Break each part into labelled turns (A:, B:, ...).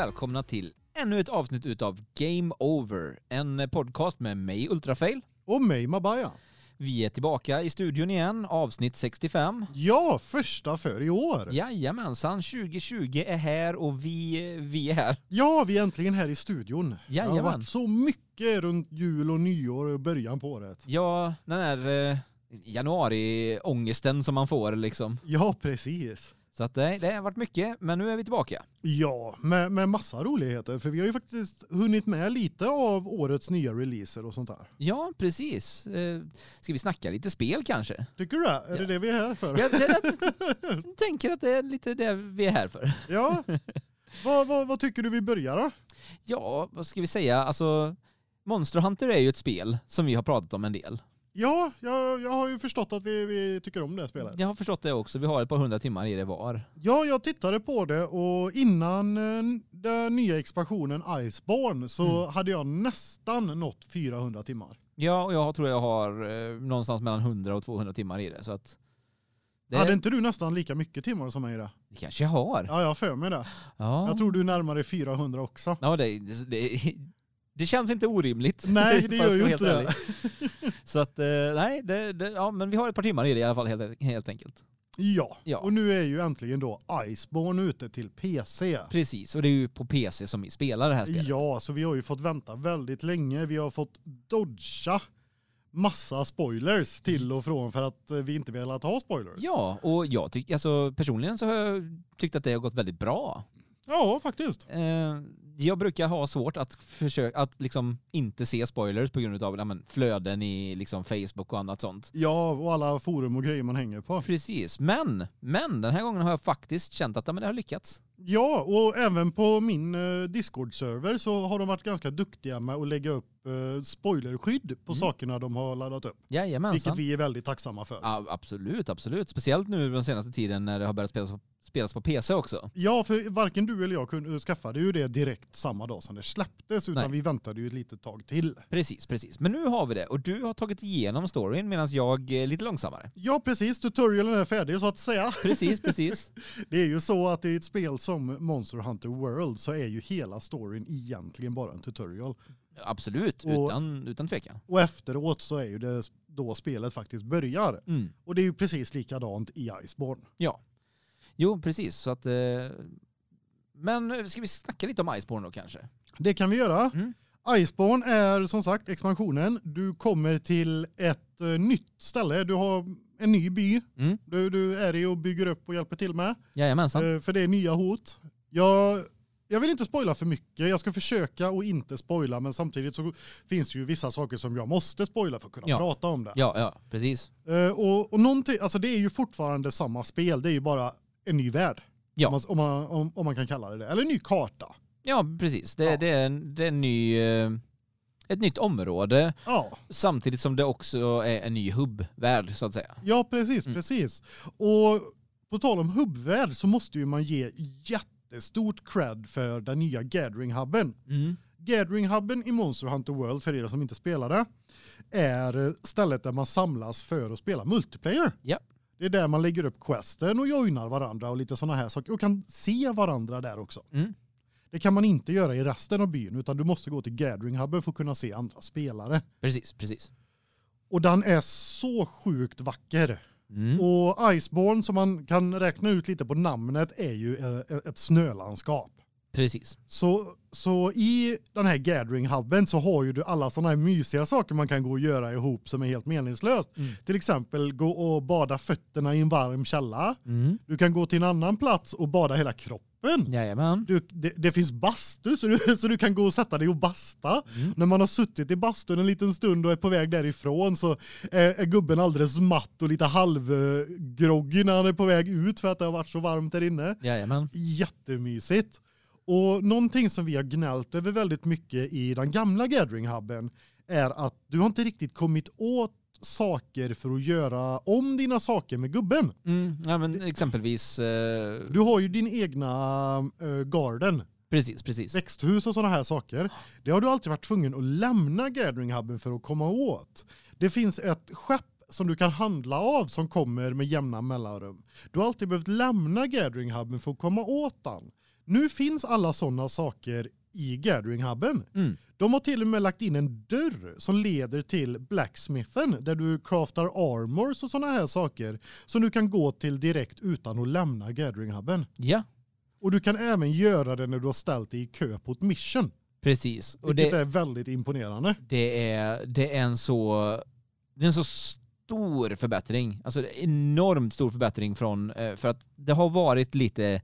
A: välkomna till ännu ett avsnitt utav Game Over, en podcast med mig Ultrafail.
B: Och mig Mabaya.
A: Vi är tillbaka i studion igen, avsnitt 65.
B: Ja, första för i år.
A: Jajamensan, 2020 är här och vi, vi är här.
B: Ja, vi är äntligen här i studion. Det har
A: Jajamän.
B: varit så mycket runt jul och nyår och början på året.
A: Ja, den här eh, januari-ångesten som man får liksom.
B: Ja, precis.
A: Så att det, det har varit mycket, men nu är vi tillbaka.
B: Ja, med, med massa roligheter. För vi har ju faktiskt hunnit med lite av årets nya releaser och sånt där.
A: Ja, precis. Eh, ska vi snacka lite spel kanske?
B: Tycker du det? Är
A: Ja.
B: det det vi är här för?
A: Jag, jag tänker att det är lite det vi är här för.
B: Ja. vad, vad, vad tycker du vi börjar då?
A: Ja, vad ska vi säga? Alltså, Monster Hunter är ju ett spel som vi har pratat om en del.
B: Ja, jag, jag har ju förstått att vi, vi tycker om det här spelet.
A: Jag har förstått det också. Vi har ett par hundra timmar i det var.
B: Ja, jag tittade på det och innan eh, den nya expansionen Iceborne så
A: Mm.
B: hade jag nästan nått 400 timmar.
A: Ja, och jag tror jag har eh, någonstans mellan 100 och 200 timmar i det. Så att det,
B: Hade inte du nästan lika mycket timmar som mig i det?
A: det kanske jag har.
B: Ja, jag har för mig det.
A: Ja,
B: Jag tror du är närmare 400 också.
A: ja det, det, det känns inte orimligt.
B: Nej, det gör ju inte det.
A: Så att, eh, nej, det, det, ja, men vi har ett par timmar i det i alla fall helt, helt enkelt.
B: Ja.
A: Ja.
B: och nu är ju äntligen då Iceborne ute till PC.
A: Precis, och det är ju på PC som vi spelar det här spelet.
B: Ja, så vi har ju fått vänta väldigt länge. Vi har fått dodga massa spoilers till och från för att eh, vi inte velat ha spoilers.
A: Ja, och jag tycker, alltså personligen så har jag tyckt att det har gått väldigt bra.
B: ja faktiskt.
A: Eh, jag brukar ha svårt att försöka, att liksom inte se spoilers på grund av ja, men, flöden i liksom Facebook och annat sånt.
B: Ja, och alla forum och grejer man hänger på.
A: Precis, men, men den här gången har jag faktiskt känt att ja, men det har lyckats.
B: Ja, och även på min eh, Discord-server så har de varit ganska duktiga med att lägga upp eh, spoilerskydd på
A: Mm.
B: sakerna de har laddat upp.
A: Jajamensan.
B: Vilket vi är väldigt tacksamma för.
A: Ja, absolut, absolut. Speciellt nu den senaste tiden när det har börjat spelas spelas på PC också.
B: Ja, för varken du eller jag kunde, skaffade ju det direkt samma dag som det släpptes, utan
A: Nej.
B: vi väntade ju ett litet tag till.
A: Precis, precis. Men nu har vi det och du har tagit igenom storyn medan jag är lite långsammare.
B: Ja, precis. Tutorialen är färdig så att säga.
A: Precis, precis.
B: Det är ju så att i ett spel som Monster Hunter World så är ju hela storyn egentligen bara en tutorial.
A: Absolut,
B: Och-
A: utan, utan tvekan.
B: Och efteråt så är ju det då spelet faktiskt börjar.
A: Mm.
B: Och det är ju precis likadant i Iceborne.
A: Ja. Jo, precis. Så att... Eh... Men ska vi snacka lite om Iceborne då kanske?
B: Det kan vi göra.
A: Mm.
B: Iceborne är som sagt expansionen. Du kommer till ett eh, nytt ställe. Du har en ny by.
A: Mm.
B: Du, du är i och bygger upp och hjälper till med.
A: Jajamensan.
B: Eh, för det är nya hot. Jag, jag vill inte spoila för mycket. Jag ska försöka att inte spoila men samtidigt så finns det ju vissa saker som jag måste spoila för att kunna
A: Ja.
B: prata om det.
A: Ja, ja, precis.
B: Eh, och, och någonting, alltså det är ju fortfarande samma spel. Det är ju bara en ny värld.
A: Ja.
B: Om, man, om, man, om, om man kan kalla det det. Eller en ny karta.
A: Ja, precis. Det,
B: Ja.
A: det, är, en, det är en ny... Eh... Ett nytt område
B: Ja.
A: samtidigt som det också är en ny hubbvärld så att säga.
B: Ja, precis,
A: Mm.
B: precis. Och på tal om hubbvärld så måste ju man ge jättestort cred för den nya Gathering-hubben.
A: Mm.
B: Gathering-hubben i Monster Hunter World, för er som inte spelade, är stället där man samlas för att spela multiplayer.
A: Ja.
B: Det är där man lägger upp questen och joinar varandra och lite sådana här saker och kan se varandra där också.
A: Mm.
B: Det kan man inte göra i resten av byn utan du måste gå till Gathering-hubben för att kunna se andra spelare.
A: Precis, precis.
B: Och den är så sjukt vacker.
A: Mm.
B: Och Iceborne som man kan räkna ut lite på namnet är ju eh, ett snölandskap.
A: Precis.
B: Så, så i den här gathering hubben så har ju du alla sådana här mysiga saker man kan gå och göra ihop som är helt meningslöst.
A: Mm.
B: Till exempel gå och bada fötterna i en varm källa.
A: Mm.
B: Du kan gå till en annan plats och bada hela kroppen.
A: Jajamän.
B: Du, det, det finns bastu så du, så du kan gå och sätta dig och basta.
A: Mm.
B: När man har suttit i bastun en liten stund och är på väg därifrån så är, är gubben alldeles matt och lite halvgroggy när han är på väg ut för att det har varit så varmt där inne.
A: Jajamän.
B: Jättemysigt. Och någonting som vi har gnällt över väldigt mycket i den gamla Gathering-hubben är att du har inte riktigt kommit åt saker för att göra om dina saker med gubben.
A: Mm. Ja, men exempelvis... Eh...
B: Du har ju din egna eh, garden,
A: Precis, precis.
B: växthus och sådana här saker. Det har du alltid varit tvungen att lämna Gathering-hubben för att komma åt. Det finns ett skepp som du kan handla av som kommer med jämna mellanrum. Du har alltid behövt lämna Gathering-hubben för att komma åt den. Nu finns alla sådana saker i Gathering Hubben.
A: Mm.
B: De har till och med lagt in en dörr som leder till blacksmithen där du craftar armors och sådana här saker som du kan gå till direkt utan att lämna Gathering Hubben.
A: Ja,
B: Och du kan även göra det när du har ställt dig i kö på ett mission.
A: precis. Och
B: Vilket
A: det,
B: är väldigt imponerande.
A: det, är, det är en så det är en så stor förbättring. Alltså enormt stor förbättring från, eh, för att det har varit lite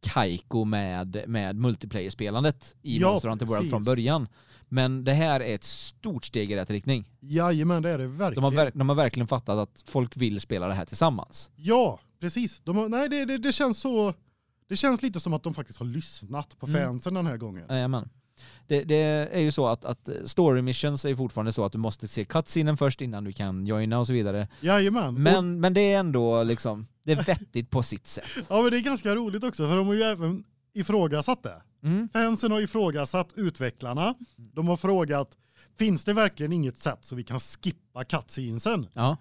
A: kajko med, med multiplayer-spelandet i
B: Ja,
A: Monster Hunter World från början. Men det här är ett stort steg i rätt riktning.
B: Jajamän, det är det verkligen.
A: De har, de har verkligen fattat att folk vill spela det här tillsammans.
B: Ja, precis. De har, nej, det, det, det känns så... Det känns lite som att de faktiskt har lyssnat på
A: Mm.
B: fansen den här gången.
A: Jajamän. Det, det är ju så att, att story missions är fortfarande så att du måste se cutscenen först innan du kan joina och så vidare.
B: Jajamän. Och,
A: Men, men det är ändå liksom, det är vettigt på sitt sätt.
B: ja, men det är ganska roligt också för de har ju även ifrågasatt det.
A: Mm.
B: Fansen har ifrågasatt utvecklarna. De har frågat, finns det verkligen inget sätt så vi kan skippa cutscenesen?
A: Ja,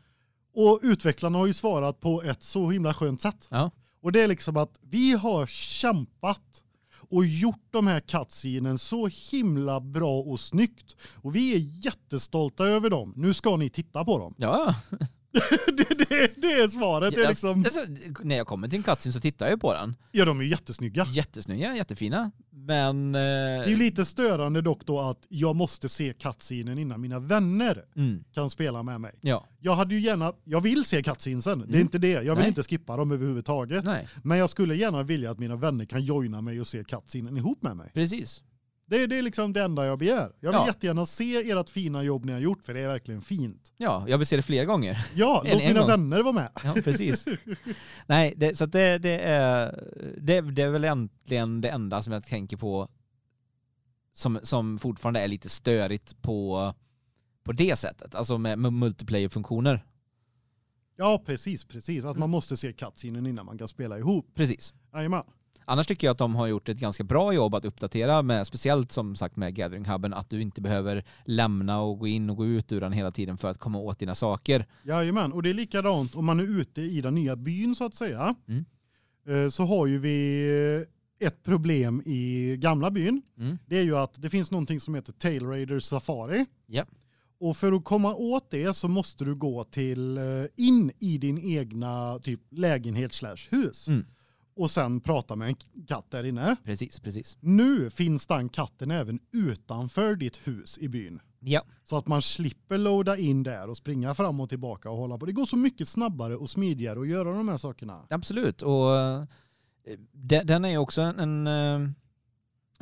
B: Och utvecklarna har ju svarat på ett så himla skönt sätt.
A: ja,
B: Och det är liksom att vi har kämpat och gjort de här cutscenen så himla bra och snyggt. Och vi är jättestolta över dem. Nu ska ni titta på dem.
A: ja.
B: det, det, det är svaret. Det är liksom,
A: alltså, när jag kommer till en cutscene så tittar jag på den.
B: ja, de är jättesnygga.
A: Jättesnygga, jättefina. Men... Eh,
B: Det är ju lite störande dock då att jag måste se cutscenen innan mina vänner
A: mm,
B: kan spela med mig.
A: ja,
B: Jag hade ju gärna, jag vill se cutscenesen, det är
A: Mm.
B: inte det. Jag vill
A: Nej.
B: inte skippa dem överhuvudtaget.
A: nej,
B: Men jag skulle gärna vilja att mina vänner kan joina mig och se cutscenen ihop med mig.
A: precis.
B: Det, är- det är liksom det enda jag begär. Jag vill
A: Ja.
B: jättegärna se ert fina jobb ni har gjort för det är verkligen fint.
A: Ja, jag vill se det fler gånger.
B: Ja, låt mina
A: gång.
B: vänner vara med.
A: Ja, precis. Nej, det, så det, det, är, det, det är väl egentligen det enda som jag tänker på som, som fortfarande är lite störigt på, på det sättet, alltså med, med multiplayer-funktioner.
B: Ja, precis, precis. Att
A: Mm.
B: man måste se cutscenen innan man kan spela ihop.
A: Precis.
B: Jajamän.
A: Annars tycker jag att de har gjort ett ganska bra jobb att uppdatera med, speciellt som sagt med Gathering Hubben, att du inte behöver lämna och gå in och gå ut ur den hela tiden för att komma åt dina saker.
B: Jajamän, och det är likadant om man är ute i den nya byn så att säga.
A: Mm.
B: Eh, Så har ju vi ett problem i gamla byn.
A: Mm.
B: Det är ju att det finns någonting som heter Tail Raider Safari.
A: Ja.
B: Och för att komma åt det så måste du gå till eh, in i din egna typ lägenhet slash hus.
A: Mm.
B: Och sen prata med en katt där inne.
A: Precis, precis.
B: Nu finns den katten även utanför ditt hus i byn.
A: Ja,
B: Så att man slipper loada in där och springa fram och tillbaka och hålla på. Det går så mycket snabbare och smidigare att göra de här sakerna.
A: absolut. Och eh, de- den är också en... en eh,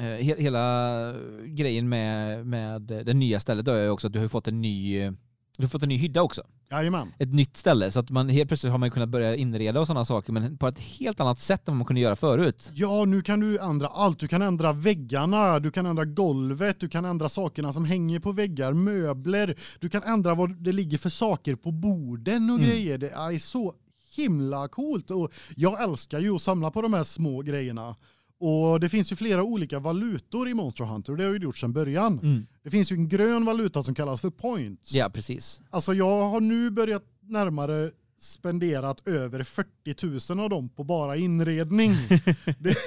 A: eh, he- hela grejen med, med det nya stället är också att du har fått en ny... Du har fått en ny hydda också.
B: Jajamän.
A: Ett nytt ställe. Så att man helt plötsligt har man kunnat börja inreda och sådana saker men på ett helt annat sätt än vad man kunde göra förut.
B: Ja, nu kan du ändra allt. Du kan ändra väggarna, du kan ändra golvet, du kan ändra sakerna som hänger på väggar, möbler. Du kan ändra vad det ligger för saker på borden och
A: Mm.
B: grejer. Det är så himla coolt och jag älskar ju att samla på de här små grejerna. Och det finns ju flera olika valutor i Monster Hunter och det har ju gjort sedan början.
A: Mm.
B: Det finns ju en grön valuta som kallas för points.
A: Ja, precis.
B: Alltså jag har nu börjat närmare spenderat över 40 000 av dem på bara inredning. det,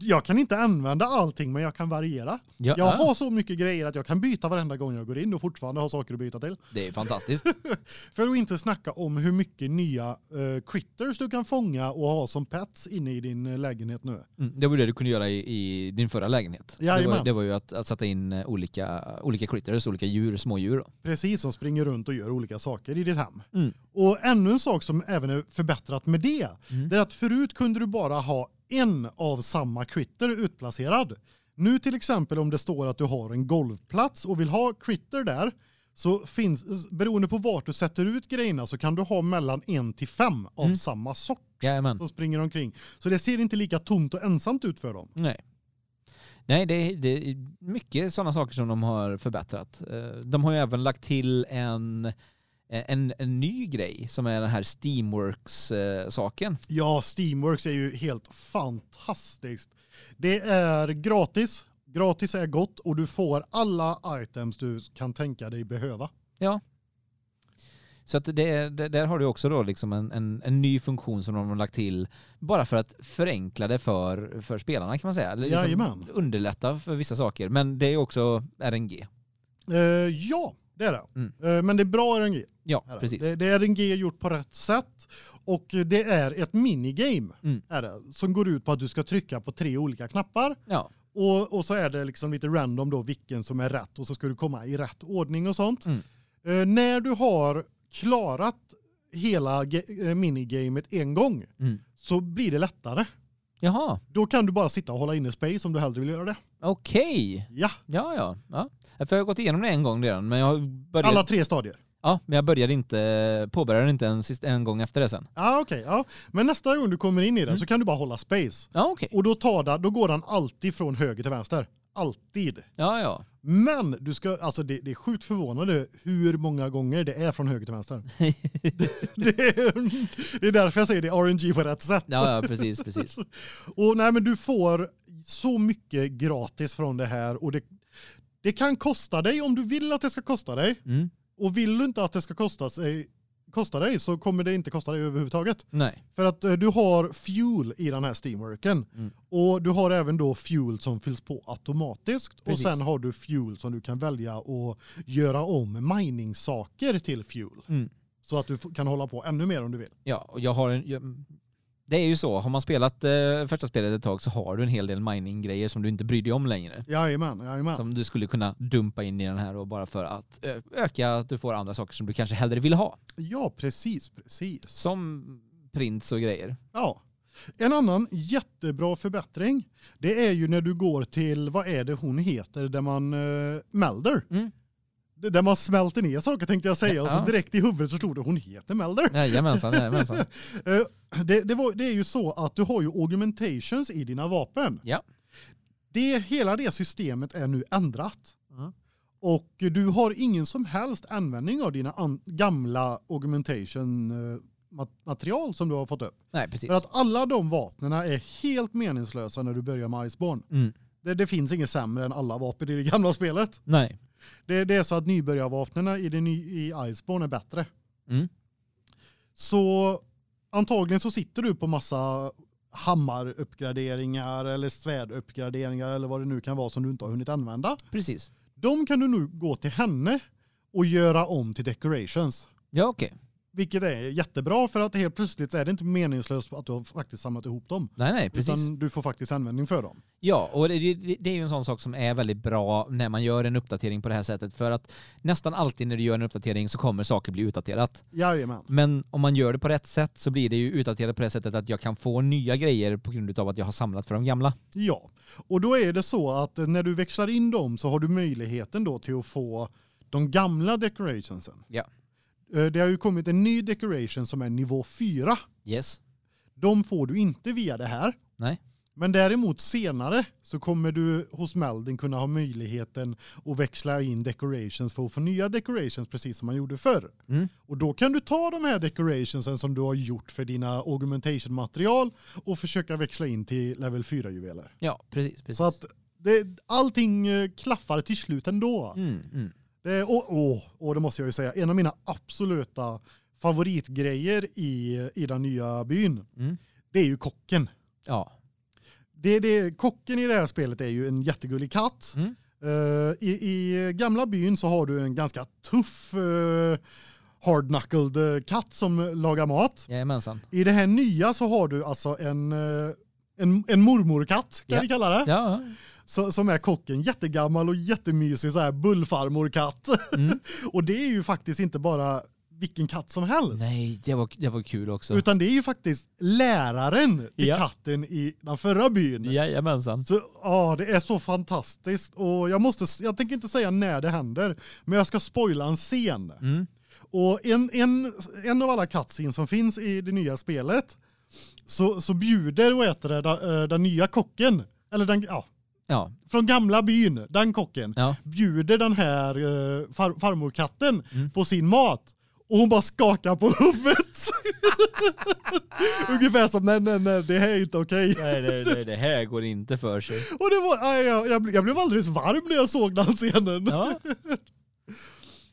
B: jag kan inte använda allting men jag kan variera.
A: Ja,
B: Jag har så mycket grejer att jag kan byta varenda gång jag går in och fortfarande ha saker att byta till.
A: Det är fantastiskt.
B: För att inte snacka om hur mycket nya eh, critters du kan fånga och ha som pets inne i din eh, lägenhet nu.
A: Mm, det var det du kunde göra i, i din förra lägenhet. Det var,
B: Jajamän.
A: det var ju att, att sätta in eh, olika, olika critters, olika djur, smådjur. Då.
B: Precis, som springer runt och gör olika saker i ditt hem.
A: Mm.
B: Och ännu en sak som även är förbättrat med det,
A: Mm.
B: det är att förut kunde du bara ha en av samma critter utplacerad. Nu till exempel om det står att du har en golvplats och vill ha critter där, så finns, beroende på vart du sätter ut grejerna så kan du ha mellan en till fem av
A: Mm.
B: samma sort
A: Jajamän.
B: som springer omkring. Så det ser inte lika tomt och ensamt ut för dem.
A: Nej. Nej, det är, det är mycket sådana saker som de har förbättrat. Eh, De har ju även lagt till en, en, en ny grej som är den här Steamworks-saken.
B: Ja, Steamworks är ju helt fantastiskt. Det är gratis. Gratis är gott och du får alla items du kan tänka dig behöva.
A: Ja. Så att det, det, där har du också då liksom en, en, en ny funktion som de har lagt till bara för att förenkla det för, för spelarna kan man säga. Liksom
B: Jajamän.
A: underlätta för vissa saker. Men det är också RNG.
B: Eh, ja, det är det.
A: Mm.
B: Eh, men det är bra RNG.
A: Ja,
B: Är det.
A: precis.
B: Det, det är RNG gjort på rätt sätt och det är ett minigame
A: Mm.
B: är det, som går ut på att du ska trycka på tre olika knappar
A: Ja,
B: och, och så är det liksom lite random då vilken som är rätt och så ska du komma i rätt ordning och sånt.
A: Mm.
B: Eh, när du har klarat hela eh, minigamet en gång
A: Mm.
B: så blir det lättare.
A: jaha,
B: Då kan du bara sitta och hålla inne space om du hellre vill göra det.
A: Okej.
B: Ja,
A: Ja, ja. ja. För jag har gått igenom det en gång redan, men jag började,
B: alla tre stadier.
A: ja, men jag började inte, påbörjade inte en, sist, en gång efter det sen.
B: Ja, okej. ja. Men nästa gång du kommer in i den
A: Mm.
B: så kan du bara hålla space.
A: Ja, okej.
B: Och då, tar den, då går den alltid från höger till vänster. Alltid.
A: Ja, ja.
B: Men du ska, alltså det, det är sjukt förvånande hur många gånger det är från höger till vänster. det, det, är, det är därför jag säger det är RNG på rätt sätt.
A: Ja, ja, precis, precis.
B: Och nej men du får så mycket gratis från det här och det, det kan kosta dig om du vill att det ska kosta dig.
A: Mm.
B: Och vill du inte att det ska kosta, sig, kosta dig så kommer det inte kosta dig överhuvudtaget.
A: Nej.
B: För att eh, du har fuel i den här steamworken.
A: Mm.
B: Och du har även då fuel som fylls på automatiskt.
A: Precis.
B: Och sen har du fuel som du kan välja att göra om mining-saker till fuel.
A: Mm.
B: Så att du kan hålla på ännu mer om du vill.
A: Ja, och jag har en... Det är ju så, har man spelat eh, första spelet ett tag så har du en hel del mining-grejer som du inte bryr dig om längre.
B: Jajamän, jajamän.
A: Som du skulle kunna dumpa in i den här och bara för att ö, öka att du får andra saker som du kanske hellre vill ha.
B: Ja, precis, precis.
A: Som prints och grejer.
B: Ja. En annan jättebra förbättring, det är ju när du går till, vad är det hon heter, där man uh, Melder.
A: Mm.
B: Det- Där man smälter ner saker tänkte jag säga och så
A: Ja.
B: direkt i huvudet så stod det hon heter Melder.
A: Jajamensan, jajamensan.
B: Eh, det, det, var, det är ju så att du har ju augmentations i dina vapen.
A: Ja.
B: Det, hela det systemet är nu ändrat.
A: Mm.
B: Och du har ingen som helst användning av dina an, gamla augmentation eh, mat- material som du har fått upp.
A: Nej, precis.
B: För att alla de vapnen är helt meningslösa när du börjar med Iceborne.
A: Mm.
B: Det, det finns inget sämre än alla vapen i det gamla spelet.
A: Nej.
B: Det, det är så att nybörjarvapnen i, det ny, i Iceborne är bättre.
A: Mm.
B: Så antagligen så sitter du på massa hammaruppgraderingar eller svärduppgraderingar eller vad det nu kan vara som du inte har hunnit använda.
A: Precis.
B: De kan du nu gå till henne och göra om till decorations.
A: Ja, okej.
B: Vilket är jättebra för att helt plötsligt är det inte meningslöst att du har faktiskt samlat ihop dem.
A: Nej, nej, precis.
B: Utan du får faktiskt användning för dem.
A: Ja, och det, det, är ju en sån sak som är väldigt bra när man gör en uppdatering på det här sättet. För att nästan alltid när du gör en uppdatering så kommer saker bli utdaterat.
B: Jajamän.
A: Men om man gör det på rätt sätt så blir det ju utdaterat på det sättet att jag kan få nya grejer på grund av att jag har samlat för de gamla.
B: Ja, och då är det så att när du växlar in dem så har du möjligheten då till att få de gamla decorationsen.
A: Ja.
B: Eh, Det har ju kommit en ny decoration som är nivå 4.
A: Yes.
B: De får du inte via det här.
A: Nej.
B: Men däremot senare så kommer du hos Melding kunna ha möjligheten att växla in decorations för att få nya decorations precis som man gjorde förr.
A: Mm.
B: Och då kan du ta de här decorationsen som du har gjort för dina augmentation material och försöka växla in till level 4 juveler.
A: Ja, precis. precis.
B: Så att det, allting eh, klaffar till slut ändå.
A: Mm, mm.
B: Det, är- och, och, och det måste jag ju säga, en av mina absoluta favoritgrejer i, i den nya byn,
A: Mm.
B: det är ju kocken.
A: Ja.
B: Det, det, kocken i det här spelet är ju en jättegullig katt.
A: Mm.
B: Eh, i, I gamla byn så har du en ganska tuff uh, hard-knuckled eh, katt som lagar mat.
A: Jajamensan.
B: I det här nya så har du alltså en, en, en mormorkatt kan
A: Ja.
B: vi kalla det.
A: Ja.
B: Så, som är kocken, jättegammal och jättemysig så här bullfarmorkatt.
A: Mm.
B: och det är ju faktiskt inte bara vilken katt som helst.
A: Nej, det var, det var kul också.
B: Utan det är ju faktiskt läraren till
A: Ja.
B: katten i den förra byn.
A: Jajamensan.
B: Så ja, det är så fantastiskt och jag måste jag tänker inte säga när det händer, men jag ska spoila en scen.
A: Mm.
B: Och en en en av alla cutscenes som finns i det nya spelet så så bjuder heter det den, eh, den nya kocken eller den ja,
A: Ja.
B: från gamla byn, den kocken
A: Ja.
B: bjuder den här eh, far, farmorkatten
A: Mm.
B: på sin mat. Och hon bara skakar på huvudet. Ungefär som nej nej nej det här är inte okej.
A: Nej, nej, nej, det här går inte för sig.
B: Och det var aj, jag, jag blev alldeles varm när jag såg den scenen.
A: Ja.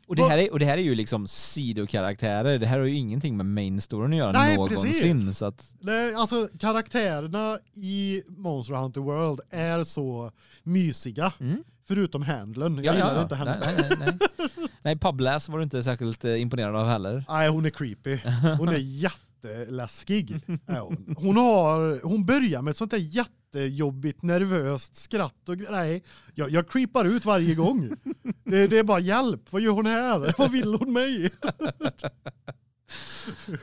A: Och det, här är, och det här är ju liksom sidokaraktärer. Det här har ju ingenting med main storyn att göra
B: Nej,
A: någonsin.
B: precis.
A: Så att,
B: Nej, alltså karaktärerna i Monster Hunter World är så mysiga.
A: mm.
B: Förutom Handlen. Jag gillar inte henne.
A: Nej, nej, nej. nej. Publass var du inte särskilt eh, imponerad av heller.
B: Nej, hon är creepy. Hon är jätteläskig. är hon. Hon, har, hon börjar med ett sånt där jättejobbigt, nervöst skratt och nej, jag, jag creepar ut varje gång. Det, det är bara hjälp, vad gör hon här? Vad vill hon mig?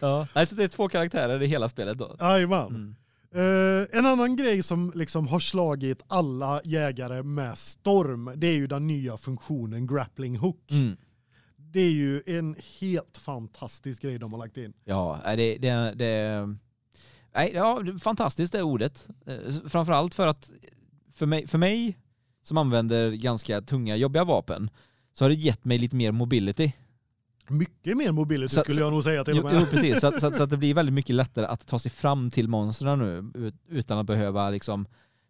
A: Ja. Nej, så det är två karaktärer i hela spelet då.
B: Jajamän.
A: Mm.
B: Eh, en annan grej som liksom har slagit alla jägare med storm, det är ju den nya funktionen grappling hook.
A: Mm.
B: Det är ju en helt fantastisk grej de har lagt in.
A: Ja, det, det, det, nej, ja, det- fantastiskt är ordet. Eh, Framförallt för att för mig, för mig som använder ganska tunga, jobbiga vapen så har det gett mig lite mer mobility.
B: Mycket mer mobility
A: Så-
B: skulle jag nog säga till och med.
A: jo precis, så, så, så att det blir väldigt mycket lättare att ta sig fram till monstren nu ut- utan att behöva liksom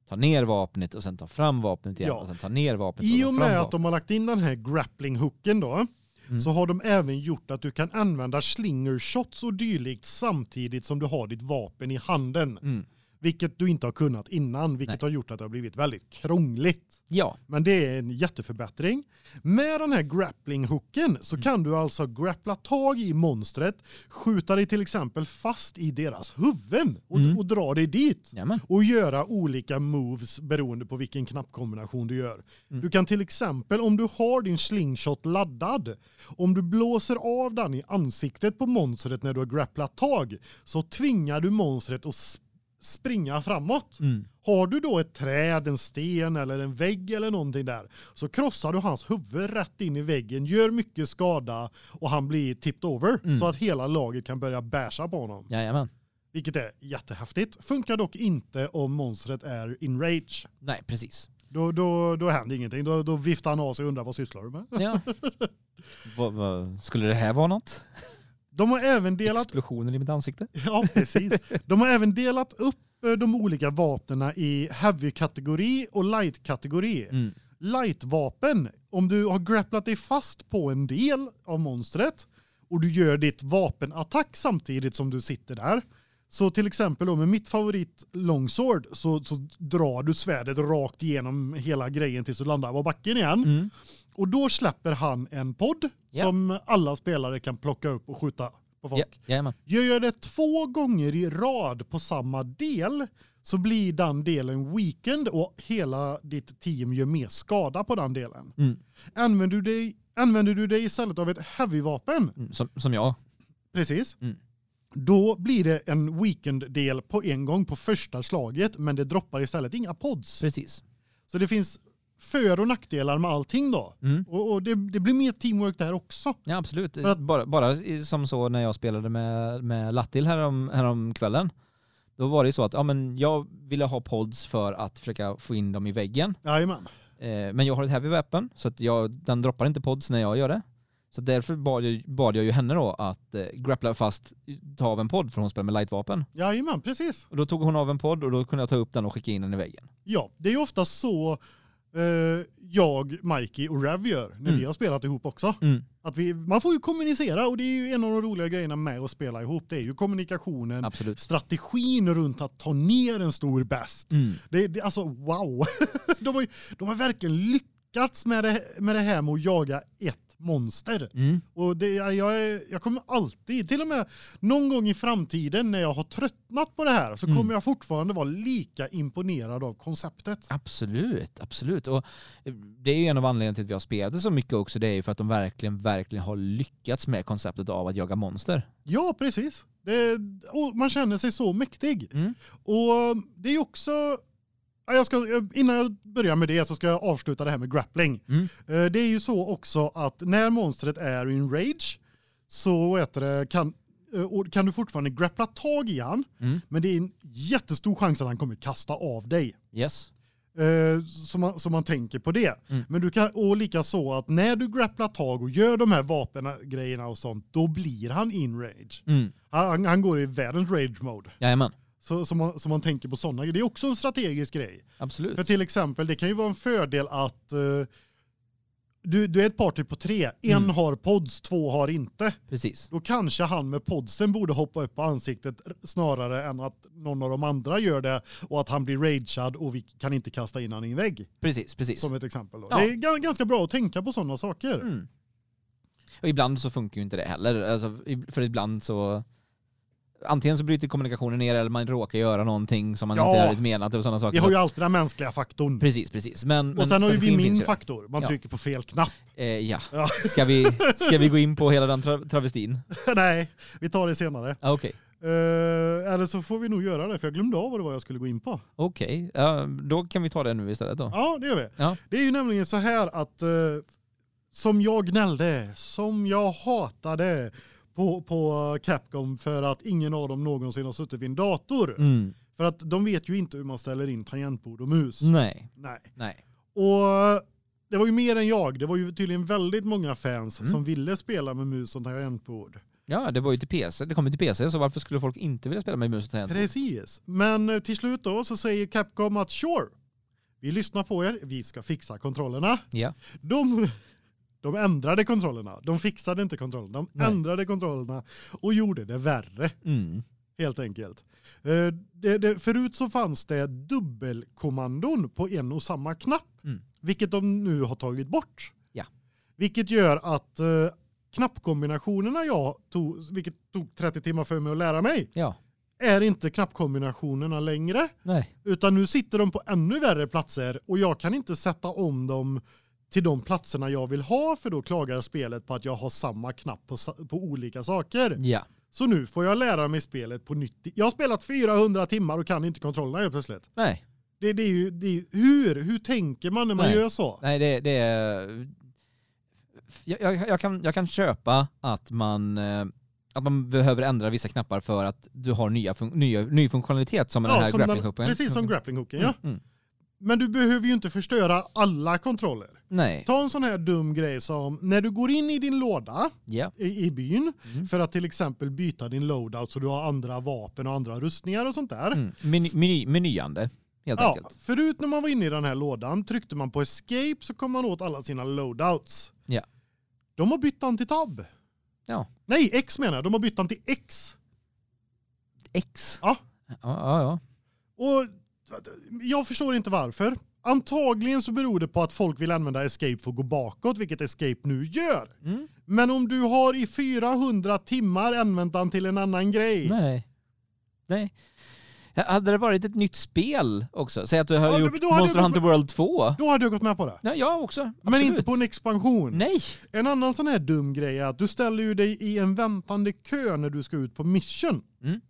A: ta ner vapnet och sen ta fram vapnet igen
B: Ja.
A: och sen ta ner vapnet
B: I
A: och
B: och med att de har lagt in den här grappling hooken då,
A: Mm.
B: så har de även gjort att du kan använda slinger shots och dylikt samtidigt som du har ditt vapen i handen.
A: Mm.
B: Vilket du inte har kunnat innan, vilket har gjort att det har blivit väldigt krångligt.
A: Ja,
B: Men det är en jätteförbättring. Med den här grappling-hooken så kan du alltså grappla tag i monstret, skjuta dig till exempel fast i deras huvuden och,
A: Mm.
B: och dra dig dit.
A: jamen.
B: Och göra olika moves beroende på vilken knappkombination du gör.
A: Mm.
B: Du kan till exempel, om du har din slingshot laddad, om du blåser av den i ansiktet på monstret när du har grapplat tag, så tvingar du monstret att springa framåt.
A: Mm.
B: Har du då ett träd, en sten eller en vägg eller någonting där så krossar du hans huvud rätt in i väggen, gör mycket skada och han blir tipped over
A: Mm.
B: så att hela laget kan börja basha på honom.
A: Jajamän.
B: Vilket är jättehäftigt. Funkar dock inte om monstret är in rage.
A: Nej, precis.
B: Då, då, då händer ingenting. Då, då viftar han av sig och undrar vad sysslar du med?
A: Ja. vad, vad, skulle det här vara något?
B: De har även delat
A: Explosioner i mitt ansikte?
B: Ja, precis. De har även delat upp eh, de olika vapnena i heavy-kategori och light-kategori.
A: Mm.
B: Light-vapen, om du har grapplat dig fast på en del av monstret och du gör ditt vapenattack samtidigt som du sitter där. Så till exempel då med mitt favorit longsword så, så drar du svärdet rakt igenom hela grejen tills du landar på backen igen.
A: Mm.
B: Och då släpper han en podd
A: Ja.
B: som alla spelare kan plocka upp och skjuta på folk.
A: Jajamän.
B: Gör jag det två gånger i rad på samma del så blir den delen weekend och hela ditt team gör mer skada på den delen.
A: Mm.
B: Använder du dig, använder du dig istället av ett heavy-vapen,
A: Mm. Som, som jag.
B: precis,
A: Mm.
B: Då blir det en weekend-del på en gång på första slaget men det droppar istället inga pods.
A: Precis.
B: Så det finns för- och nackdelar med allting då.
A: Mm.
B: Och, och det, det blir mer teamwork där också.
A: Ja, absolut.
B: För att-
A: bara, bara som så när jag spelade med, med Lattil härom, härom kvällen. Då var det ju så att ja, men jag ville ha pods för att försöka få in dem i väggen.
B: Jajamän.
A: Eh, men jag har ett heavy weapon så att jag, den droppar inte pods när jag gör det. Så därför bad jag, bad jag ju henne då att eh, grappla fast, ta av en podd för hon spelar med lightvapen.
B: Jajamän, precis.
A: Och då tog hon av en podd och då kunde jag ta upp den och skicka in den i väggen.
B: Ja, det är ju ofta så eh, jag, Mikey och Rav gör när
A: Mm.
B: vi har spelat ihop också.
A: Mm.
B: Att vi, man får ju kommunicera och det är ju en av de roliga grejerna med att spela ihop. Det är ju kommunikationen,
A: Absolut.
B: strategin runt att ta ner en stor bäst.
A: Mm.
B: Det, det, alltså wow. de, har, de har verkligen lyckats med det, med det här med att jaga ett monster.
A: Mm.
B: Och det, jag, jag, kommer alltid, till och med någon gång i framtiden när jag har tröttnat på det här så
A: Mm.
B: kommer jag fortfarande vara lika imponerad av konceptet.
A: Absolut, absolut. Och eh, det är ju en av anledningarna till att vi har spelat det så mycket också. Det är ju för att de verkligen, verkligen har lyckats med konceptet av att jaga monster.
B: Ja, precis. Det, och man känner sig så mäktig.
A: Mm.
B: Och det är också... ja, Jag ska, innan jag börjar med det så ska jag avsluta det här med grappling.
A: Mm.
B: Eh, Det är ju så också att när monstret är in rage så det, kan, eh, kan du fortfarande grappla tag i han,
A: Mm.
B: men det är en jättestor chans att han kommer kasta av dig.
A: Yes.
B: Eh, Så man, så man tänker på det.
A: Mm.
B: Men du kan, och lika så att när du grapplar tag och gör de här vapengrejerna och sånt, då blir han in rage.
A: Mm.
B: Han, han går i världens rage mode.
A: Jajamän.
B: Så, så, man, så man tänker på sådana grejer. Det är också en strategisk grej.
A: Absolut.
B: För till exempel, det kan ju vara en fördel att eh, du, du är ett party på tre. En
A: Mm.
B: har pods, två har inte.
A: Precis.
B: Då kanske han med podsen borde hoppa upp på ansiktet snarare än att någon av de andra gör det och att han blir ragead och vi kan inte kasta in han i en vägg.
A: Precis, precis.
B: Som ett exempel.
A: Ja.
B: Det är ga- ganska bra att tänka på sådana saker.
A: Mm. Och ibland så funkar ju inte det heller. Alltså, för ibland så... Antingen så bryter kommunikationen ner eller man råkar göra någonting som man
B: Ja.
A: inte hade menat eller sådana saker.
B: Vi har ju alltid den mänskliga faktorn.
A: Precis, precis. Men, men
B: och sen har ju vi min faktor. Man
A: Ja.
B: trycker på fel knapp.
A: Eh, ja.
B: Ja.
A: Ska, vi, ska vi gå in på hela den tra travestin?
B: Nej, vi tar det senare.
A: Ah, Okej.
B: Eh, eller så får vi nog göra det för jag glömde av vad det var jag skulle gå in på.
A: Okej, ja, då kan vi ta det nu istället då.
B: Ja, det gör vi.
A: Ja.
B: Det är ju nämligen så här att eh, som jag gnällde, som jag hatade på, på Capcom för att ingen av dem någonsin har suttit vid en dator.
A: Mm.
B: För att de vet ju inte hur man ställer in tangentbord och mus.
A: Nej,
B: Nej.
A: nej.
B: Och det var ju mer än jag. Det var ju tydligen väldigt många fans
A: Mm.
B: som ville spela med mus och tangentbord.
A: Ja, det var ju till PC. Det kom ju till PC, så varför skulle folk inte vilja spela med mus och tangentbord?
B: Precis. Men eh, till slut då så säger Capcom att sure, vi lyssnar på er, vi ska fixa kontrollerna.
A: Ja.
B: De, de ändrade kontrollerna. De fixade inte kontrollerna. De
A: Nej.
B: ändrade kontrollerna och gjorde det värre
A: Mm.
B: helt enkelt. Eh, Det, det, förut så fanns det dubbelkommandon på en och samma knapp,
A: Mm.
B: vilket de nu har tagit bort.
A: Ja.
B: Vilket gör att eh, knappkombinationerna jag tog, vilket tog 30 timmar för mig att lära mig,
A: Ja,
B: är inte knappkombinationerna längre,
A: nej.
B: utan nu sitter de på ännu värre platser och jag kan inte sätta om dem till de platserna jag vill ha för då klagar spelet på att jag har samma knapp på, på olika saker.
A: Ja.
B: Så nu får jag lära mig spelet på nytt. Jag har spelat 400 timmar och kan inte kontrollerna helt plötsligt.
A: Nej.
B: Det, det är ju det är, hur hur tänker man när man
A: Nej.
B: gör så?
A: Nej, det, det är... Jag, jag, jag, kan, jag kan köpa att man, eh, att man behöver ändra vissa knappar för att du har nya, fun nya, ny funktionalitet som den här grappling-hooken.
B: precis som grapplinghooken, ja.
A: Mm, mm.
B: Men du behöver ju inte förstöra alla kontroller.
A: Nej.
B: Ta en sån här dum grej som när du går in i din låda
A: Ja.
B: i, i byn
A: Mm.
B: för att till exempel byta din loadout så du har andra vapen och andra rustningar och sånt där.
A: Mm. Meny, meny, menyande, helt
B: Ja,
A: enkelt.
B: förut när man var inne i den här lådan tryckte man på escape så kom man åt alla sina loadouts.
A: Ja.
B: De har bytt den till tab.
A: Ja.
B: Nej, X menar jag. De har bytt den till X.
A: X.
B: Ja.
A: Ja, ja, ja.
B: Och jag förstår inte varför. Antagligen så beror det på att folk vill använda escape för att gå bakåt, vilket escape nu gör.
A: Mm.
B: Men om du har i 400 timmar använt den till en annan grej.
A: Nej. Nej. Ja, Hade det varit ett nytt spel också? Säg att du har
B: Ja,
A: gjort
B: men
A: Monster Hunter World 2.
B: Då hade jag gått med på det.
A: Nej, jag också.
B: Men
A: Absolut.
B: inte på en expansion.
A: Nej.
B: En annan sån här dum grej är att du ställer ju dig i en väntande kö när du ska ut på mission.
A: Mm.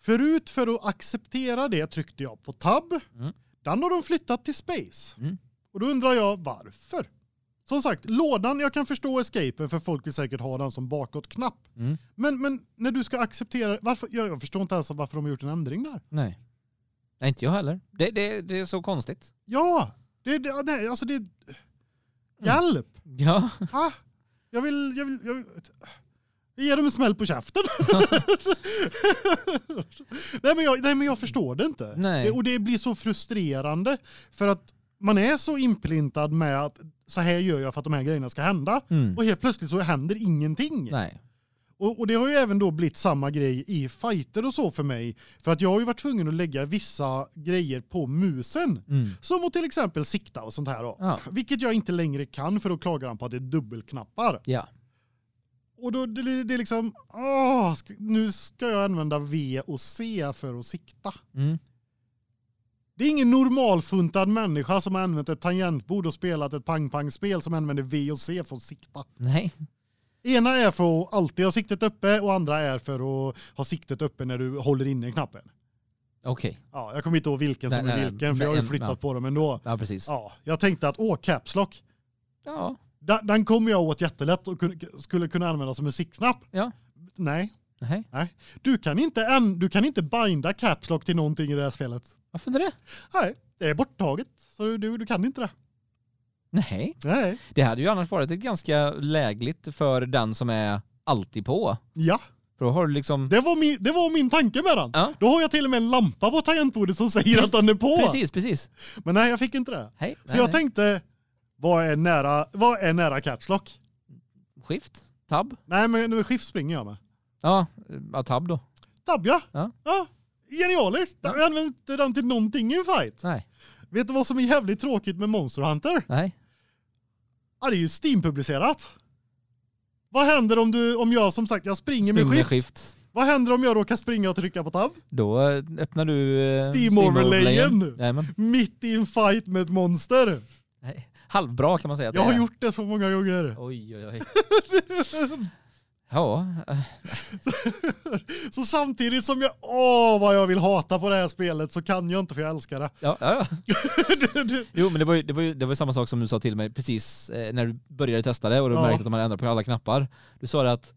B: Förut för att acceptera det tryckte jag på tab.
A: Mm.
B: Den har de flyttat till space.
A: Mm.
B: Och då undrar jag varför. Som sagt, lådan, jag kan förstå escapen för folk vill säkert ha den som bakåt-knapp.
A: Mm.
B: Men, men när du ska acceptera, varför, jag, jag förstår inte ens varför de har gjort en ändring där.
A: Nej. Nej, inte jag heller. Det, det, det är så konstigt.
B: Ja, det, det, nej, alltså det... Hjälp!
A: Ja.
B: Ah, jag vill, jag vill, jag vill ger dem en smäll på käften. nej, men jag, nej men jag förstår det inte.
A: Nej.
B: Det, och det blir så frustrerande för att man är så inplintad med att så här gör jag för att de här grejerna ska hända.
A: Mm.
B: Och helt plötsligt så händer ingenting.
A: Nej.
B: Och, och det har ju även då blivit samma grej i fighter och så för mig. För att jag har ju varit tvungen att lägga vissa grejer på musen.
A: Mm.
B: Som att till exempel sikta och sånt här då.
A: Ja.
B: Vilket jag inte längre kan för då klagar han på att det är dubbelknappar.
A: Ja.
B: Och då det, det är liksom, åh, nu ska jag använda V och C för att sikta.
A: Mm.
B: Det är ingen normalfuntad människa som har använt ett tangentbord och spelat ett pang-pang-spel som använder V och C för att sikta.
A: Nej.
B: Ena är för att alltid ha siktet uppe och andra är för att ha siktet uppe när du håller inne knappen.
A: Okej.
B: Ja, jag kommer inte ihåg vilken
A: Nej,
B: som
A: nej,
B: är
A: nej.
B: vilken för jag har ju
A: Nej,
B: flyttat
A: ja.
B: på dem ändå.
A: Ja, precis.
B: Ja, jag tänkte att åh, caps lock.
A: Ja.
B: Den, den kommer jag åt jättelätt och skulle kunna använda som en siktknapp.
A: Ja.
B: Nej,
A: Nej.
B: du kan inte än, du kan inte binda caps lock till någonting i det här spelet.
A: Varför inte det?
B: Nej, det är borttaget. Så du, du, kan inte det.
A: Nej.
B: Nej.
A: Det hade ju annars varit ett ganska lägligt för den som är alltid på.
B: Ja,
A: För då har du liksom...
B: det var min, det var min tanke med den.
A: Ja.
B: Då har jag till och med en lampa på tangentbordet som säger att den är på.
A: Precis, precis.
B: Men nej, jag fick inte det.
A: Hej.
B: Så jag tänkte, Vad är nära, vad är nära caps lock?
A: Skift? Tab?
B: Nej, men nu skift springer jag med.
A: Ja, ja tab då.
B: Tab ja.
A: Ja.
B: ja. Genialiskt.
A: Ja.
B: Jag använder inte den till någonting i en fight.
A: Nej.
B: Vet du vad som är jävligt tråkigt med Monster Hunter?
A: Nej.
B: Ja, det är ju Steam-publicerat. Vad händer om du om jag som sagt jag springer,
A: Spring
B: med skift.
A: skift.
B: Vad händer om jag råkar springa och trycka på tab?
A: Då eh, öppnar du eh,
B: Steam-overlayen.
A: Jajamän.
B: Mitt i en fight med ett monster.
A: Nej, Halvbra kan man säga att
B: Jag
A: det
B: har
A: är.
B: gjort det så många gånger.
A: Oj, oj, oj. Ja, eh,
B: Så samtidigt som jag, åh vad jag vill hata på det här spelet så kan jag inte för jag älskar det.
A: ja, ja.
B: Det- det-
A: Jo, men det var ju, det var ju det var samma sak som du sa till mig precis eh, när du började testa det och du
B: Ja.
A: märkte att de hade ändrat på alla knappar. Du sa det att,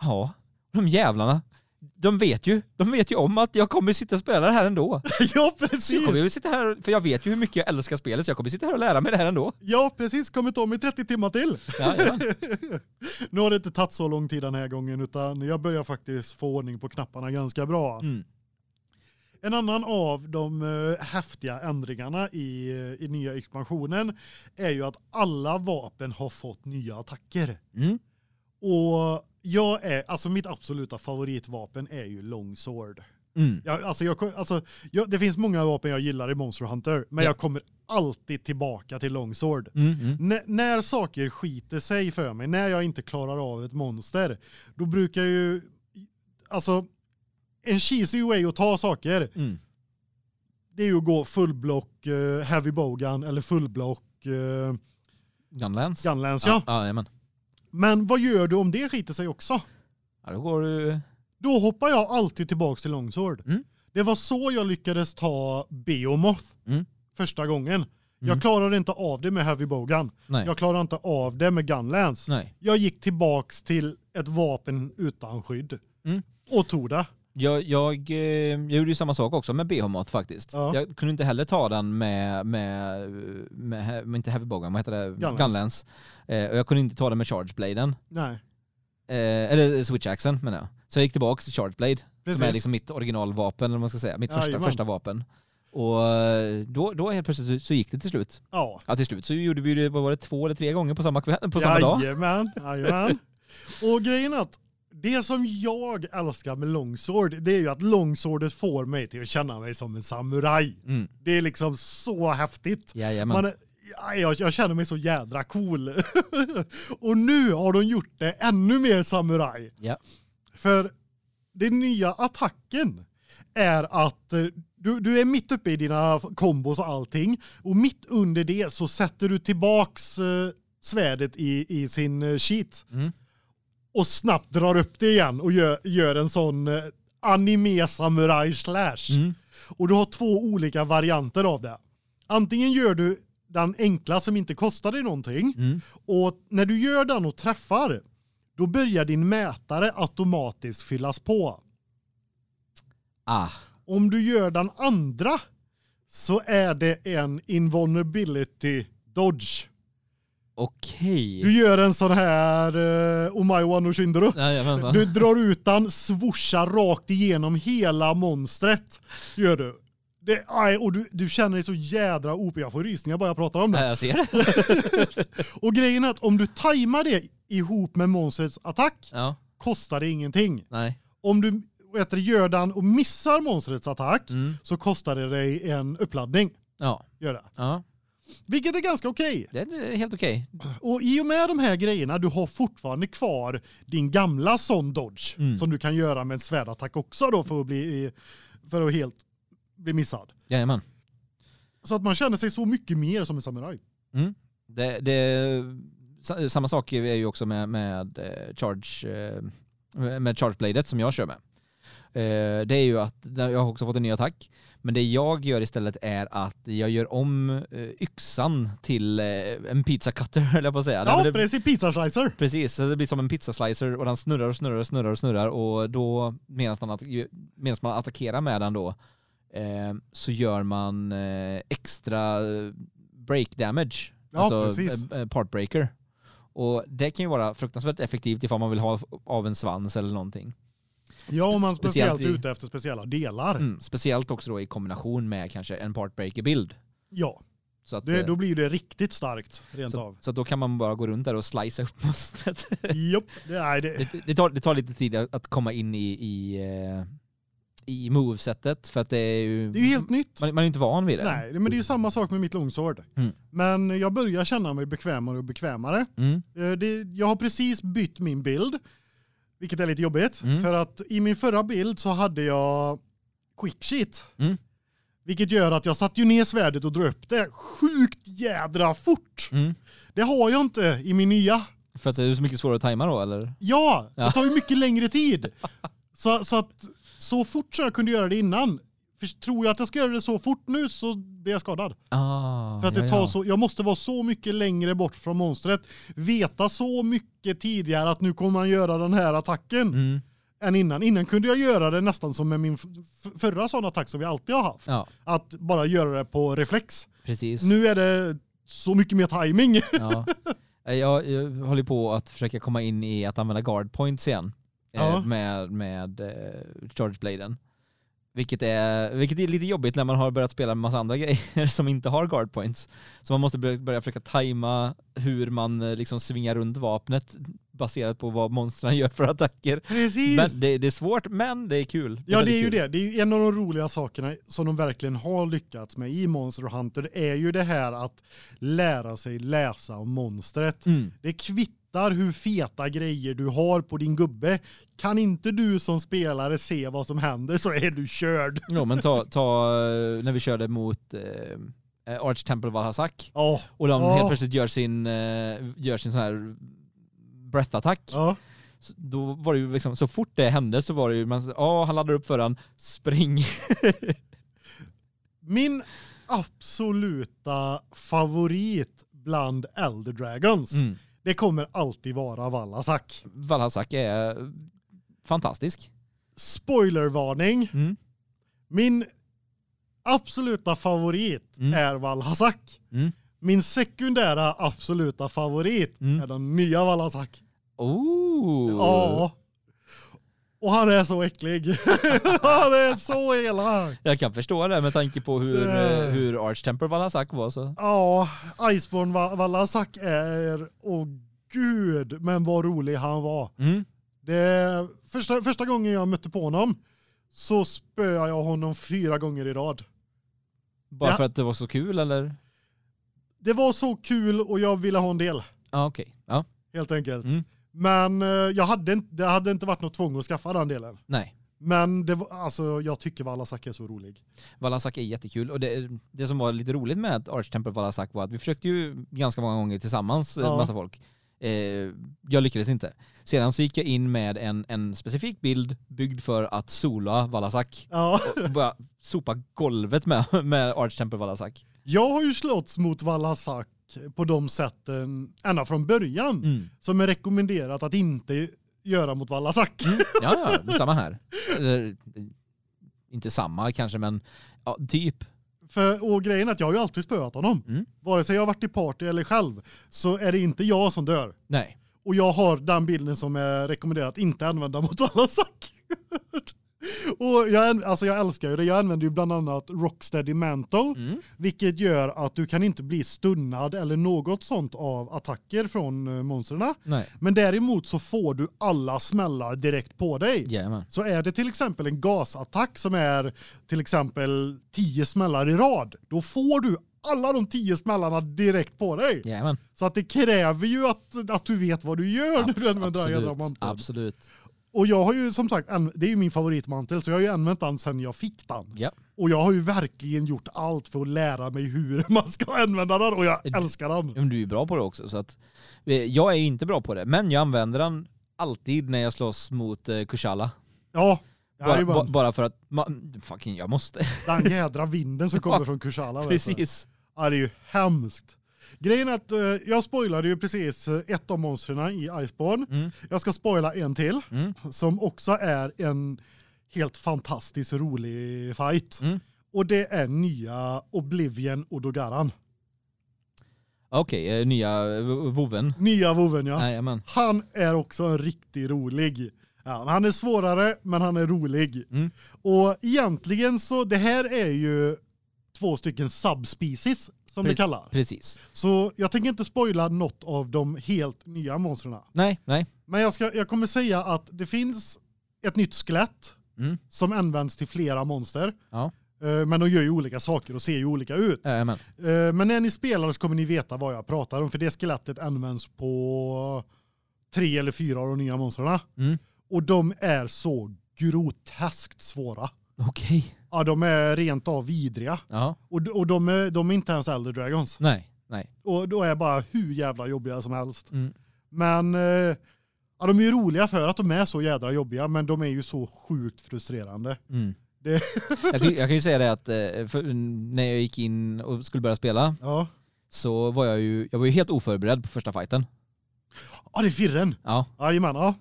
A: ja, de jävlarna, de vet ju, de vet ju om att jag kommer sitta och spela det här ändå.
B: ja
A: Så jag
B: precis.
A: kommer ju sitta här, för jag vet ju hur mycket jag älskar spelet, så jag kommer sitta här och lära mig det här ändå.
B: Ja precis, kommer ta mig 30 timmar till.
A: Ja.
B: Nu har det inte tagit så lång tid den här gången utan jag börjar faktiskt få ordning på knapparna ganska bra.
A: Mm.
B: En annan av de eh, häftiga ändringarna i, i nya expansionen är ju att alla vapen har fått nya attacker.
A: Mm.
B: Och jag är, alltså mitt absoluta favoritvapen är ju longsword.
A: Mm.
B: Jag, alltså jag, alltså, jag, det finns många vapen jag gillar i Monster Hunter, men
A: Ja.
B: jag kommer alltid tillbaka till longsword.
A: Mm. Mm.
B: När saker skiter sig för mig, när jag inte klarar av ett monster, då brukar jag ju, alltså en cheesy way att ta saker,
A: Mm.
B: det är ju att gå fullblock uh, heavy bowgun eller fullblock uh,
A: Gunlands?
B: gunlance. Ja.
A: Ja, jajamän.
B: Men vad gör du om det skiter sig också?
A: Ja, då går du...
B: Då hoppar jag alltid tillbaks till longsword.
A: Mm.
B: Det var så jag lyckades ta Beomoth
A: Mm.
B: första gången.
A: Mm.
B: Jag klarade inte av det med heavy bowgun.
A: Nej.
B: Jag klarade inte av det med gunlance.
A: Nej.
B: Jag gick tillbaks till ett vapen utan skydd.
A: Mm.
B: Och tog det.
A: Jag, jag, eh, jag gjorde ju samma sak också med Behemoth faktiskt.
B: Ja.
A: Jag kunde inte heller ta den med, med, med, med inte Heavy Bogan, vad heter det?
B: Gunlance.
A: Gunlance. Eh, och jag kunde inte ta den med Charge Bladen.
B: Nej.
A: Eh, eller Switch Axen menar jag. Så jag gick tillbaka till Charge Blade,
B: Precis.
A: som är liksom mitt originalvapen, eller vad man ska säga. Mitt första, första vapen. Och eh, då, då helt plötsligt så- gick det till slut.
B: Ja.
A: Ja till slut så gjorde vi det, var det, två eller tre gånger på samma, kväll, på samma dag.
B: Jajamän. Jajamän. Och grejen är att det som jag älskar med longsword, det är ju att longswordet får mig till att känna mig som en samuraj.
A: Mm.
B: Det är liksom så häftigt.
A: Jajamän.
B: Man jag, jag känner mig så jädra cool. och nu har de gjort det ännu mer samuraj.
A: Ja.
B: För den nya attacken är att eh, du, du är mitt uppe i dina kombos och allting och mitt under det så sätter du tillbaks eh, svärdet i, i sin eh, sheet
A: Mm.
B: Och snabbt drar upp det igen och gör, gör en sån eh, anime samurai slash.
A: Mm.
B: Och du har två olika varianter av det. Antingen gör du den enkla som inte kostar dig någonting
A: Mm.
B: och när du gör den och träffar då börjar din mätare automatiskt fyllas på.
A: Ah.
B: Om du gör den andra så är det en invulnerability dodge.
A: Okej.
B: Du gör en sån här uh, Omaiwa no Shindero.
A: Jajamensan.
B: Du drar ut den, swoshar rakt igenom hela monstret. Gör du. Det, aj, och du, du känner dig så jädra OP. Jag får rysningar bara jag pratar om det.
A: Ja, jag ser det.
B: Och grejen är att om du tajmar det ihop med monstrets attack
A: Ja,
B: kostar det ingenting.
A: nej.
B: Om du gör den och missar monstrets attack
A: Mm.
B: så kostar det dig en uppladdning.
A: Ja,
B: Gör det.
A: ja.
B: Vilket är ganska okej.
A: Det är helt okej.
B: Och i och med de här grejerna, du har fortfarande kvar din gamla sån dodge
A: Mm.
B: som du kan göra med en svärdattack också då för att bli för att helt bli missad.
A: Jajamän.
B: Så att man känner sig så mycket mer som en samuraj.
A: Det, det, sa- samma sak är ju också med, med eh, Charge eh, med Charge Bladet som jag kör med. Eh, Det är ju att jag har också fått en ny attack. Men det jag gör istället är att jag gör om eh, yxan till eh, en pizza cutter höll jag på att säga.
B: Ja,
A: det,
B: precis. Pizza slicer.
A: Precis, så det blir som en pizzaslicer och den snurrar och snurrar och snurrar och snurrar och då medan man, att- medan man attackerar med den då så gör man extra break damage.
B: Ja, precis.
A: eh, eh, part breaker. Och det kan ju vara fruktansvärt effektivt ifall man vill ha av en svans eller någonting.
B: Ja, om man
A: Speciellt
B: speciellt
A: i-
B: ute efter speciella delar.
A: Mm, speciellt också då i kombination med kanske en part breaker bild.
B: Ja.
A: Så, att,
B: Det,
A: eh,
B: då blir det riktigt starkt, rent
A: så,
B: av.
A: så då kan man bara gå runt där och slicea upp monstret.
B: Japp, det, nej, det,
A: det, det, tar, det tar lite tid att komma in i, i, eh, i movesetet för att det är ju...
B: det är ju helt nytt.
A: man, man är inte van vid det.
B: Nej, men det är ju samma sak med mitt longsword.
A: Mm.
B: Men jag börjar känna mig bekvämare och bekvämare.
A: Mm.
B: Eh, Det, jag har precis bytt min bild, vilket är lite jobbigt.
A: Mm.
B: För att i min förra bild så hade jag quick sheet.
A: Mm.
B: Vilket gör att jag satte ju ner svärdet och drog upp det sjukt jädra fort.
A: Mm.
B: Det har jag inte i min nya.
A: För att det är så mycket svårare att tajma då eller?
B: Ja,
A: Ja.
B: det tar ju mycket längre tid. Så, så att så fort så jag kunde göra det innan. För tror jag att jag ska göra det så fort nu så blir jag skadad.
A: Ah,
B: För att det tar
A: ja.
B: så, jag måste vara så mycket längre bort från monstret. Veta så mycket tidigare att nu kommer han göra den här attacken.
A: Mm.
B: Än innan. Innan kunde jag göra det nästan som med min förra sån attack som vi alltid har haft.
A: Ja,
B: Att bara göra det på reflex.
A: precis.
B: Nu är det så mycket mer timing.
A: Ja. Eh, Jag, jag håller på att försöka komma in i att använda guard points igen. eh,
B: Ja.
A: Med, med eh, Charge Bladen. Vilket är, vilket är lite jobbigt när man har börjat spela en massa andra grejer som inte har guard points. Så man måste börja, försöka tajma hur man eh, liksom svingar runt vapnet baserat på vad monstren gör för attacker.
B: Precis.
A: Men det, det är svårt, men det är kul.
B: Ja, det är ju det. Det är ju en av de roliga sakerna som de verkligen har lyckats med i Monster Hunter är ju det här att lära sig läsa om monstret.
A: Mm.
B: Det kvittar hur feta grejer du har på din gubbe. Kan inte du som spelare se vad som händer så är du körd.
A: Jo, men ta, ta eh, när vi körde mot eh, Arch Temple Valhazak
B: Ja.
A: och de
B: Ja.
A: helt plötsligt gör sin, eh, gör sin sån här breath-attack.
B: Ja.
A: Så Då var det ju liksom, så fort det hände så var det ju, man, ja han laddar upp för den, spring.
B: Min absoluta favorit bland Elder Dragons.
A: Mm.
B: Det kommer alltid vara Vallasak.
A: Valhazak är fantastisk.
B: Spoilervarning.
A: Mm.
B: Min absoluta favorit
A: Mm.
B: är Valhazak.
A: Mm.
B: Min sekundära absoluta favorit
A: Mm.
B: är den nya Valhazak.
A: Oh.
B: Ja. Och han är så äcklig. han är så elak.
A: Jag kan förstå det med tanke på hur,
B: eh,
A: hur Arch Temple Valhazak var så.
B: Ja, Iceborne Va- Valhazak är, åh gud, men vad rolig han var.
A: Mm.
B: Det, första, första gången jag mötte på honom så spöade jag honom fyra gånger i rad.
A: Bara
B: Ja.
A: för att det var så kul eller?
B: Det var så kul och jag ville ha en del,
A: Ja okej. Ja.
B: helt enkelt.
A: Mm.
B: Men eh, jag hade inte, det hade inte varit något tvång att skaffa den delen.
A: Nej.
B: Men det var, alltså, jag tycker Valhazak är så rolig.
A: Valhazak är jättekul och det, det som var lite roligt med Arch Temple Valhazak var att vi försökte ju ganska många gånger tillsammans,
B: Ja.
A: ja. massa folk. Eh, jag lyckades inte. Sedan så gick jag in med en, en specifik bild byggd för att sola Valhazak
B: Ja.
A: och bara sopa golvet med, med Arch Temple Valhazak.
B: Jag har ju slåtts mot Valhazak på de sätten ända från början.
A: Mm.
B: Som är rekommenderat att inte göra mot Valhazak.
A: Ja, ja, samma här. Eller, inte samma kanske men ja, typ.
B: För, och grejen är att jag har ju alltid spöat honom.
A: Mm.
B: Vare sig jag har varit i party eller själv så är det inte jag som dör.
A: Nej.
B: Och jag har den bilden som är rekommenderat att inte använda mot Valhazak. och jag, alltså jag älskar ju det. Jag använder ju bland annat Rocksteady Mantle.
A: Mm.
B: Vilket gör att du kan inte bli stunnad eller något sånt av attacker från eh, monstren. Men däremot så får du alla smällar direkt på dig.
A: Jajamän.
B: Så är det till exempel en gasattack som är till exempel 10 smällar i rad, då får du alla de 10 smällarna direkt på dig.
A: Jajamän.
B: Så att det kräver ju att, att du vet vad du gör när du använder den här jävla manteln.
A: Absolut.
B: Och jag har ju som sagt, det är ju min favoritmantel så jag har ju använt den sedan jag fick den.
A: Ja.
B: Och jag har ju verkligen gjort allt för att lära mig hur man ska använda den och jag älskar den.
A: Men du är ju bra på det också så att eh, jag är ju inte bra på det men jag använder den alltid när jag slåss mot eh, Kushala.
B: Ja,
A: Bara, ba, bara för att man, fucking jag måste.
B: den jädra vinden som kommer från Kushala.
A: Precis.
B: Ja, det är ju hemskt. Grejen är att eh, jag spoilade ju precis eh, ett av monstren i Iceborne.
A: Mm.
B: Jag ska spoila en till
A: Mm.
B: som också är en helt fantastiskt rolig fight.
A: Mm.
B: Och det är nya Oblivion och Dogaran.
A: Okej, eh, nya voven.
B: Nya voven ja.
A: Jajamän.
B: Han är också en riktigt rolig. Ja, han är svårare men han är rolig.
A: Mm.
B: Och egentligen så det här är ju två stycken subspecies som det
A: Precis.
B: kallar.
A: Precis.
B: Så jag tänker inte spoila något av de helt nya monstren.
A: Nej, nej.
B: Men jag, ska, jag kommer säga att det finns ett nytt skelett
A: Mm.
B: som används till flera monster.
A: Ja.
B: Eh, Men de gör ju olika saker och ser ju olika ut.
A: Jajamän.
B: Eh, Men när ni spelar så kommer ni veta vad jag pratar om för det skelettet används på tre eller fyra av de nya monstren.
A: Mm.
B: Och de är så groteskt svåra.
A: Okej.
B: Ja, de är rent av vidriga.
A: Ja.
B: Och, och de, är, de är inte ens Elder Dragons.
A: Nej, nej.
B: Och då är bara hur jävla jobbiga som helst.
A: Mm.
B: Men eh, ja, de är ju roliga för att de är så jädra jobbiga, men de är ju så sjukt frustrerande.
A: Mm.
B: Det-
A: jag, kan, jag kan ju säga det att eh, när jag gick in och skulle börja spela
B: Ja,
A: så var jag ju, jag var ju helt oförberedd på första fighten.
B: Ja det är firren.
A: Ja.
B: Jajamän, ja.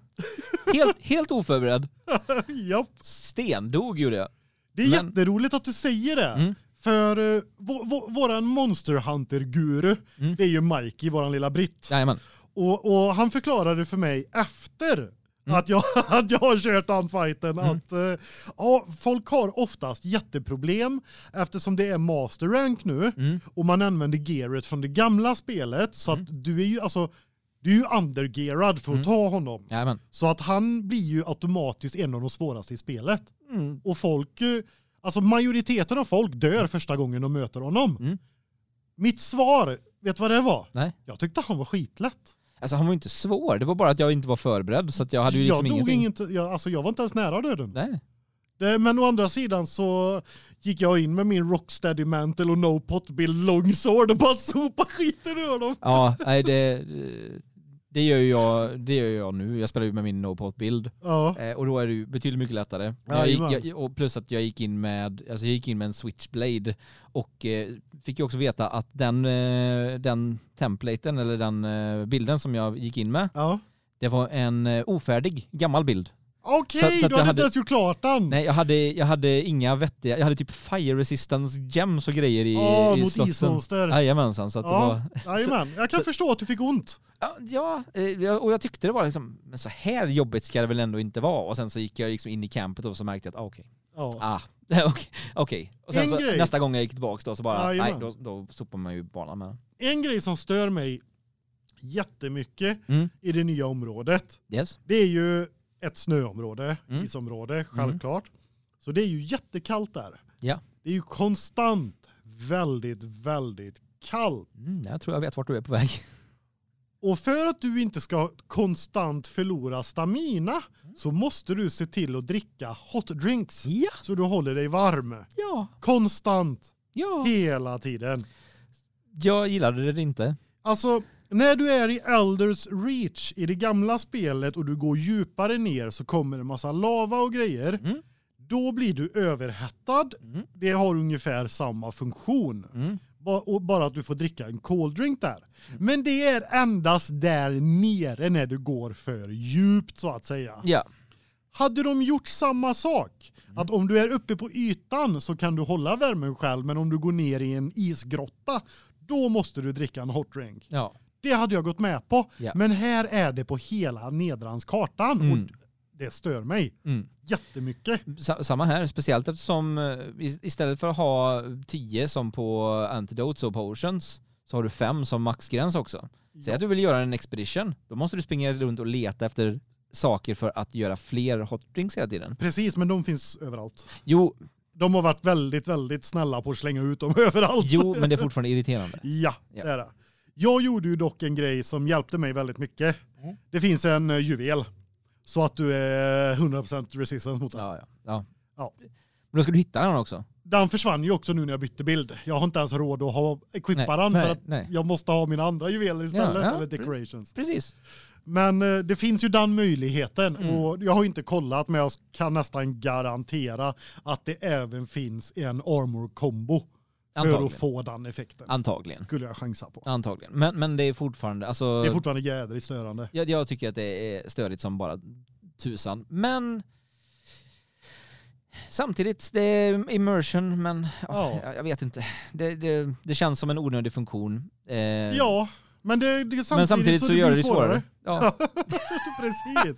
A: Helt, helt oförberedd.
B: Japp.
A: Stendog gjorde jag.
B: Det är
A: Men-
B: jätteroligt att du säger det.
A: Mm.
B: För uh, våran Monster Hunter-guru,
A: Mm.
B: det är ju Mikey, våran lilla britt.
A: Jajamän.
B: Och, och han förklarade för mig efter
A: Mm.
B: att, jag, att jag har kört den fighten
A: Mm.
B: att eh, ja, folk har oftast jätteproblem eftersom det är master rank nu
A: Mm.
B: och man använder gearet från det gamla spelet så att du är ju alltså du är ju undergearad för att
A: Mm.
B: ta honom.
A: Jajamän.
B: Så att han blir ju automatiskt en av de svåraste i spelet.
A: Mm.
B: Och folk, eh, alltså majoriteten av folk dör första gången de möter honom.
A: Mm.
B: Mitt svar, vet du vad det var?
A: Nej.
B: Jag tyckte han var skitlätt.
A: Alltså han var ju inte svår, det var bara att jag inte var förberedd så att jag hade ju liksom
B: jag dog
A: ingenting.
B: inget, jag, alltså jag var inte ens nära döden.
A: Nej.
B: Det, men å andra sidan så gick jag in med min rocksteady mantle och no potbill longsword och bara sopa skiten ur dem.
A: Ja, nej det, det gör jag, det gör jag nu. Jag spelar ju med min no bild
B: Ja,
A: eh, och då är det ju betydligt mycket lättare. Jag gick, jag, och plus att jag gick in med, alltså jag gick in med en switchblade och eh, fick ju också veta att den, eh, den templaten eller den eh, bilden som jag gick in med,
B: ja.
A: det var en eh, ofärdig gammal bild.
B: Okej,
A: Så- så
B: du
A: jag
B: hade
A: hade-
B: inte ens gjort klart den.
A: Nej, jag hade, jag hade inga vettiga, jag hade typ fire resistance gems och grejer i,
B: Ja,
A: i
B: mot
A: slotten.
B: ismonster.
A: Jajamensan, så att det var...
B: Ja, jajamän. Jag kan
A: så-
B: förstå att du fick ont.
A: Ja, ja eh, och jag tyckte det var liksom, men så här jobbigt ska det väl ändå inte vara. Och sen så gick jag liksom in i campet och så märkte jag att, ah, okej.
B: Ja.
A: Ah, okej. okej. Och sen
B: En
A: så
B: grej.
A: nästa gång jag gick tillbaka då så bara, nej,
B: Jajamän.
A: då, då sopar man ju banan med.
B: En grej som stör mig jättemycket
A: Mm.
B: i det nya området,
A: Yes.
B: det är ju ett snöområde,
A: Mm.
B: isområde, självklart. Så det är ju jättekallt där.
A: Ja.
B: Det är ju konstant väldigt, väldigt kallt.
A: Mm, jag tror jag vet vart du är på väg.
B: Och för att du inte ska konstant förlora stamina så måste du se till att dricka hot drinks
A: Ja.
B: så du håller dig varm.
A: Ja.
B: Konstant,
A: Ja.
B: hela tiden.
A: Jag gillade det inte.
B: Alltså, när du är i Elders Reach i det gamla spelet och du går djupare ner så kommer det en massa lava och grejer.
A: Mm.
B: Då blir du överhettad.
A: Mm.
B: Det har ungefär samma funktion.
A: Mm.
B: Bara att du får dricka en cold drink där. Men det är endast där nere när du går för djupt så att säga.
A: Ja.
B: Hade de gjort samma sak, att om du är uppe på ytan så kan du hålla värmen själv, men om du går ner i en isgrotta, då måste du dricka en hot drink.
A: Ja.
B: Det hade jag gått med på,
A: Ja.
B: men här är det på hela nedranskartan
A: Mm.
B: och det stör mig
A: Mm.
B: jättemycket.
A: Sa- Samma här, speciellt eftersom eh, is- istället för att ha 10 som på antidotes och potions så har du 5 som maxgräns också. Säg att du vill göra en expedition, då måste du springa runt och leta efter saker för att göra fler hot drinks hela tiden.
B: Precis, men de finns överallt.
A: Jo,
B: De har varit väldigt, väldigt snälla på att slänga ut dem överallt.
A: jo men det är fortfarande irriterande.
B: Ja,
A: Ja.
B: det är det. Jag gjorde ju dock en grej som hjälpte mig väldigt mycket.
A: Mm.
B: Det finns en eh, juvel. Så att du är 100% resistance mot den.
A: Ja, ja. ja.
B: Ja.
A: Men då ska du hitta den också.
B: Den försvann ju också nu när jag bytte bild. Jag har inte ens råd att ha equippa den för att
A: nej.
B: jag måste ha mina andra juveler istället,
A: ja,
B: eller
A: pre-
B: decorations.
A: Precis.
B: Men eh, det finns ju den möjligheten
A: Mm.
B: och jag har inte kollat men jag kan nästan garantera att det även finns en armor combo för att få den effekten.
A: Antagligen.
B: Skulle jag chansa på.
A: Antagligen. Men, men det är fortfarande, alltså...
B: Det är fortfarande jädrigt störande.
A: jag, jag tycker att det är störigt som bara tusan. Men samtidigt, det är immersion, men ja,
B: Ja.
A: jag, jag vet inte. Det, det, det känns som en onödig funktion. Eh,
B: Ja, men det, det samtidigt,
A: men samtidigt så, gör det
B: blir
A: det svårare. Ja.
B: Precis.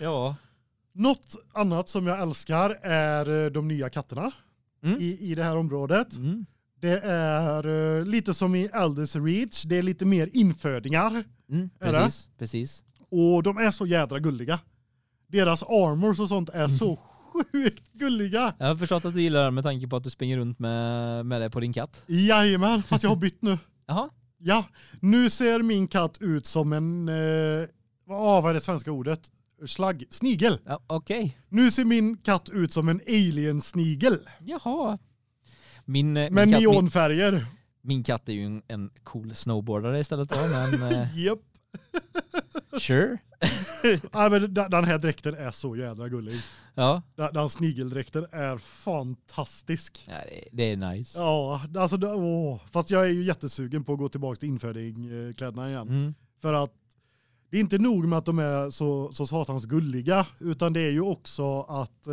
A: ja.
B: Något annat som jag älskar är eh, de nya katterna.
A: Mm.
B: i, i det här området.
A: Mm.
B: Det är eh, lite som i Elders Reach, det är lite mer infödingar
A: Mm. Precis, precis.
B: och de är så jädra gulliga. Deras armors och sånt är så sjukt gulliga.
A: Jag har förstått att du gillar det med tanke på att du springer runt med, med det på din katt.
B: Jajamän, fast jag har bytt nu.
A: Jaha.
B: Ja, nu ser min katt ut som en, eh, vad vad är det svenska ordet? Slagg, snigel.
A: Ja, Okej.
B: Nu ser min katt ut som en alien-snigel.
A: Jaha. Min, eh,
B: Med
A: min, katt, min,
B: neonfärger.
A: min katt är ju en, en cool snowboardare istället då, men eh,
B: Japp.
A: sure.
B: Ja, men den den här dräkten är så jädra gullig.
A: Ja,
B: Den, den snigeldräkten är fantastisk.
A: ja det, det är nice.
B: Ja, alltså det- åh. fast jag är ju jättesugen på att gå tillbaka till infödingkläderna igen.
A: Mm.
B: För att det är inte nog med att de är så, så satans gulliga, utan det är ju också att eh,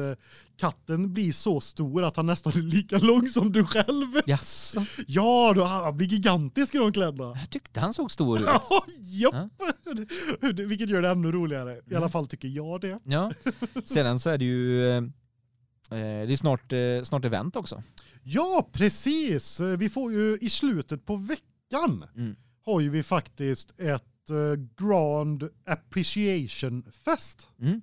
B: katten blir så stor att han nästan är lika lång som du själv.
A: Jaså?
B: Ja, då, han blir gigantisk i de kläderna.
A: Jag tyckte han såg stor ut.
B: Ja, japp. Vilket gör det ännu roligare. I alla
A: Mm.
B: fall tycker jag det.
A: Ja. Sedan så är det ju eh, det är snart, eh, snart event också.
B: Ja, precis. Eh, Vi får ju i slutet på veckan
A: Mm.
B: har ju vi faktiskt ett eh, Grand Appreciation Fest.
A: Mm.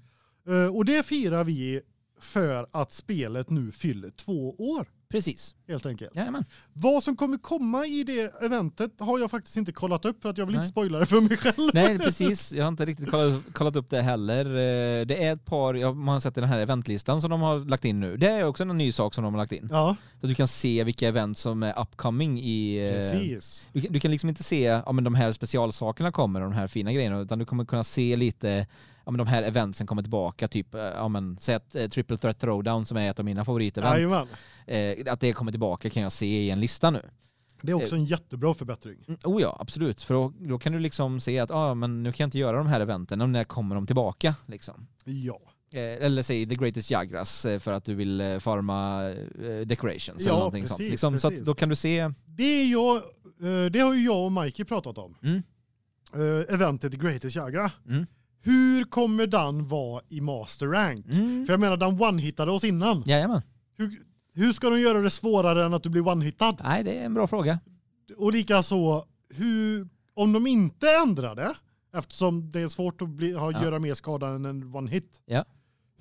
B: Eh, Och det firar vi för att spelet nu fyller två år,
A: Precis.
B: helt enkelt.
A: Jajamän.
B: Vad som kommer komma i det eventet har jag faktiskt inte kollat upp för att jag vill
A: Nej.
B: inte spoila det för mig själv.
A: Nej, precis. Jag har inte riktigt kollat, kollat upp det heller. Eh, Det är ett par, jag man har sett i den här eventlistan som de har lagt in nu. Det är också en ny sak som de har lagt in.
B: Ja,
A: Så du kan se vilka event som är upcoming i... eh,
B: precis.
A: Du, kan- du kan liksom inte se, ja men de här specialsakerna kommer och de här fina grejerna, utan du kommer kunna se lite, ja men de här eventsen kommer tillbaka, typ, eh, ja men säg att eh, Triple Threat Throwdown som är ett av mina favoritevent, eh, att det kommer tillbaka kan jag se i en lista nu.
B: Det är också en jättebra förbättring.
A: Mm, Oh ja, absolut. För då, då kan du liksom se att ah, men nu kan jag inte göra de här eventen, när kommer de tillbaka? Liksom.
B: Ja.
A: Eh, eller säg The Greatest Jagras eh, för att du vill eh, farma eh, decorations
B: Ja,
A: eller någonting sånt.
B: precis,
A: Liksom, så
B: precis.
A: att då kan du se...
B: Det, jag, eh, det har ju jag och Mikey pratat om.
A: Mm.
B: Eh, Eventet Greatest Jagra.
A: Mm.
B: Hur kommer den vara i Master Rank?
A: Mm.
B: För jag menar, den one-hittade oss innan.
A: Jajamän.
B: Hur, hur ska de göra det svårare än att du blir one-hittad?
A: Nej, det är en bra fråga.
B: Och likaså, hur, om de inte ändrar det, eftersom det är svårt att bli, ha,
A: Ja.
B: göra mer skada än en one-hit.
A: Ja.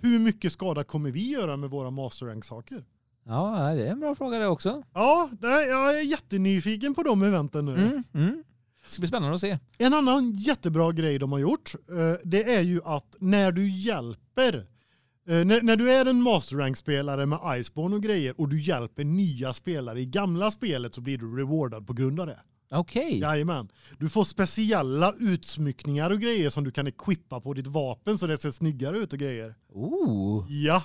B: Hur mycket skada kommer vi göra med våra Master Rank-saker?
A: Ja, det är en bra fråga det också.
B: Ja, det, jag är jättenyfiken på de eventen nu.
A: Mm. Mm. Det ska bli spännande att se.
B: En annan jättebra grej de har gjort, eh, det är ju att när du hjälper, eh, när, när du är en Master Rank-spelare med Iceborne och grejer och du hjälper nya spelare i gamla spelet så blir du rewardad på grund av det.
A: Okej.
B: Jajamän. Du får speciella utsmyckningar och grejer som du kan equippa på ditt vapen så det ser snyggare ut och grejer.
A: Oh.
B: Ja,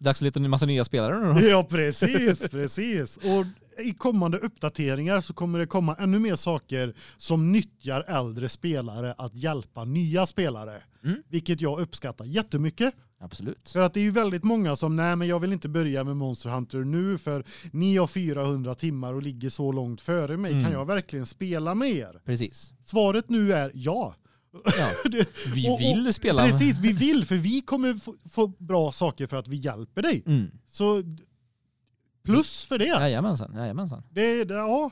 A: Dags att leta en massa nya spelare nu då.
B: ja precis, precis. Och i kommande uppdateringar så kommer det komma ännu mer saker som nyttjar äldre spelare att hjälpa nya spelare.
A: Mm.
B: Vilket jag uppskattar jättemycket.
A: Absolut.
B: För att det är ju väldigt många som, nej men jag vill inte börja med Monster Hunter nu för ni har 400 timmar och ligger så långt före mig.
A: Mm.
B: Kan jag verkligen spela med er?
A: Precis.
B: Svaret nu är ja.
A: Ja. Vi
B: och- och-
A: vill spela.
B: Precis, vi vill för vi kommer få, få bra saker för att vi hjälper dig.
A: Mm.
B: Så plus för det.
A: Jajamensan. Jajamensan.
B: Det, det, ja,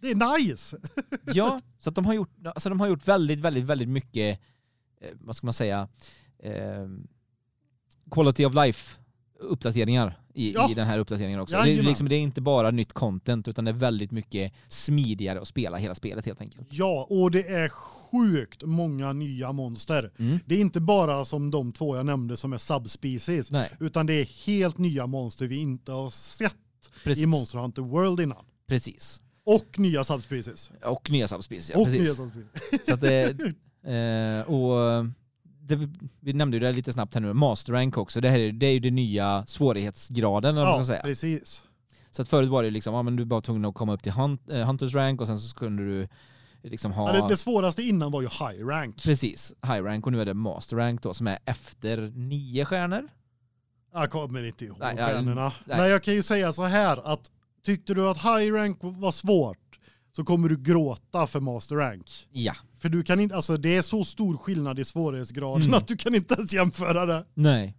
B: det är nice.
A: Ja, så de har gjort, alltså de har gjort väldigt, väldigt, väldigt mycket, eh, vad ska man säga, eh, quality of life uppdateringar i,
B: Ja.
A: i den här uppdateringen också. Det är,
B: Jajamän.
A: liksom, det är inte bara nytt content utan det är väldigt mycket smidigare att spela hela spelet helt enkelt.
B: Ja, och det är sjukt många nya monster.
A: Mm.
B: Det är inte bara som de två jag nämnde som är subspecies,
A: Nej,
B: utan det är helt nya monster vi inte har sett
A: precis.
B: i Monster Hunter World innan.
A: Precis.
B: Och nya subspecies.
A: Och nya subspecies, ja,
B: och
A: precis.
B: nya subspecies.
A: Så att det, eh, och det, vi nämnde ju det lite snabbt här nu, Master Rank också. Det, här, är- det är ju den nya svårighetsgraden, eller vad man
B: Ja,
A: ska säga.
B: precis.
A: Så att förut var det liksom, ja men du var tvungen att komma upp till hunt, eh, Hunters Rank och sen så kunde du liksom ha...
B: Ja, det, det svåraste innan var ju high rank.
A: Precis, High Rank och nu är det Master Rank då som är efter nio stjärnor.
B: Jag kommer inte ihåg
A: Nej, ja,
B: stjärnorna.
A: nej.
B: Men jag kan ju säga så här att tyckte du att high rank var svårt så kommer du gråta för master rank.
A: Ja.
B: För du kan inte, alltså det är så stor skillnad i svårighetsgraden
A: Mm.
B: att du kan inte ens jämföra det.
A: Nej.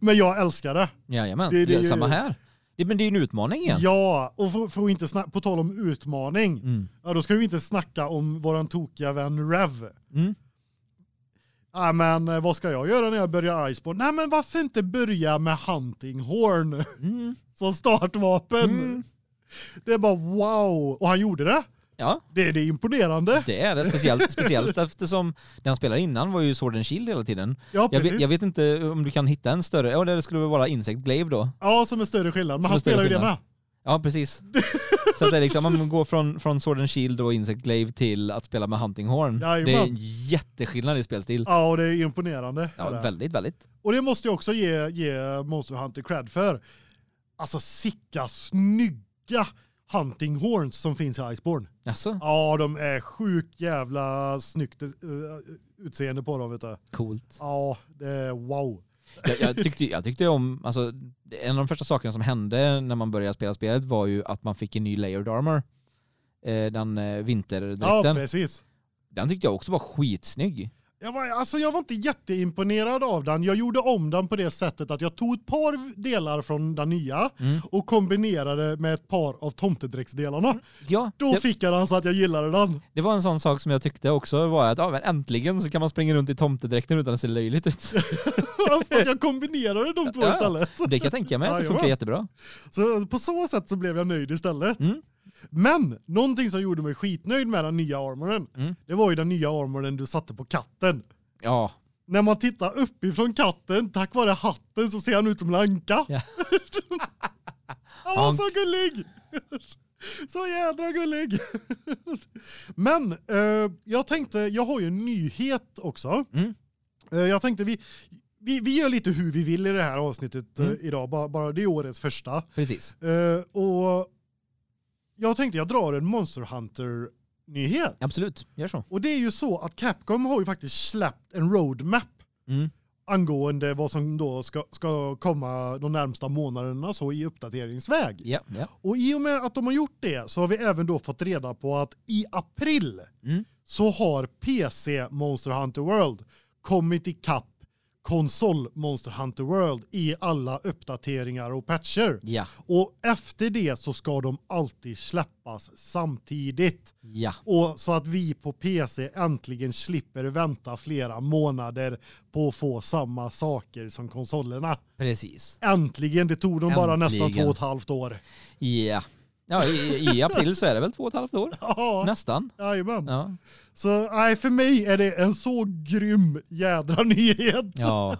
B: Men jag älskar det.
A: Jajamän,
B: Det- det-
A: det, samma här. Det, men det är en utmaning igen.
B: Ja, och för, för inte snacka, på tal om utmaning,
A: Mm.
B: ja, då ska vi inte snacka om våran tokiga vän Rev.
A: Mm.
B: Ja, men eh, vad ska jag göra när jag börjar Iceborne? Nej, men varför inte börja med Hunting Horn
A: Mm.
B: som startvapen?
A: Mm.
B: Det är bara wow, och han gjorde det.
A: Ja,
B: Det, det är imponerande.
A: det är det. Speciellt, speciellt eftersom det han spelade innan var ju Sword and Shield hela tiden.
B: Ja,
A: Jag vet, jag vet inte om du kan hitta en större, ja det skulle väl vara Insect Glaive då.
B: Ja, som är större skillnad, men
A: Som
B: han spelar ju det med.
A: Ja, precis. Så att det är liksom, man går från, från Sword and Shield och Insect Glaive till att spela med Hunting Horn.
B: Jajamän.
A: det är en jätteskillnad i spelstil.
B: Ja, och det är imponerande.
A: Ja,
B: det.
A: väldigt, väldigt.
B: Och det måste jag också ge, ge Monster Hunter cred för. Alltså sicka snygga hunting horns som finns i Iceborne.
A: Alltså,
B: Ja, de är sjukt jävla snyggt uh, utseende på dem vet du.
A: coolt.
B: Ja, det är wow.
A: Jag, jag, tyckte, jag tyckte om, alltså, en av de första sakerna som hände när man började spela spelet var ju att man fick en ny layered armor. Eh, den eh,
B: Ja,
A: vinterdräkten.
B: precis.
A: den tyckte jag också var skitsnygg.
B: Jag var, alltså jag var inte jätteimponerad av den. Jag gjorde om den på det sättet att jag tog ett par delar från den nya
A: Mm.
B: och kombinerade med ett par av tomtedräktsdelarna.
A: Ja,
B: Då
A: det,
B: fick jag den så att jag gillade den.
A: det var en sån sak som jag tyckte också var att ja, men äntligen så kan man springa runt i tomtedräkten utan att se löjligt ut.
B: Fast jag kombinerade de två
A: Ja.
B: istället.
A: Det kan jag tänka mig att det funkar jättebra.
B: Så på så sätt så blev jag nöjd istället.
A: Mm.
B: Men någonting som gjorde mig skitnöjd med den nya armoren,
A: Mm.
B: det var ju den nya armoren du satte på katten.
A: Ja,
B: När man tittar uppifrån katten, tack vare hatten så ser han ut som Lanka.
A: Ja.
B: han var så gullig! Så jädra gullig! Men eh, jag tänkte, jag har ju en nyhet också.
A: Mm.
B: Eh, jag tänkte vi, vi, vi gör lite hur vi vill i det här avsnittet eh,
A: Mm.
B: idag, bara, bara det är årets första.
A: precis.
B: Eh, och jag tänkte jag drar en Monster Hunter nyhet.
A: Absolut, gör så.
B: Och det är ju så att Capcom har ju faktiskt släppt en roadmap
A: Mm.
B: angående vad som då ska, ska komma de närmsta månaderna så i uppdateringsväg.
A: Ja, ja.
B: Och i och med att de har gjort det så har vi även då fått reda på att i april
A: Mm.
B: så har PC Monster Hunter World kommit ikapp konsol Monster Hunter World i alla uppdateringar och patcher.
A: Ja,
B: Och efter det så ska de alltid släppas samtidigt.
A: ja.
B: Och så att vi på PC äntligen slipper vänta flera månader på att få samma saker som konsolerna.
A: Precis.
B: Äntligen, det tog dem bara nästan
A: Äntligen.
B: två och ett halvt år.
A: Ja. Ja, i, i april så är det väl två och ett halvt år?
B: Ja,
A: Nästan.
B: jajamän.
A: Ja.
B: Så nej, för mig är det en så grym jädra nyhet.
A: ja.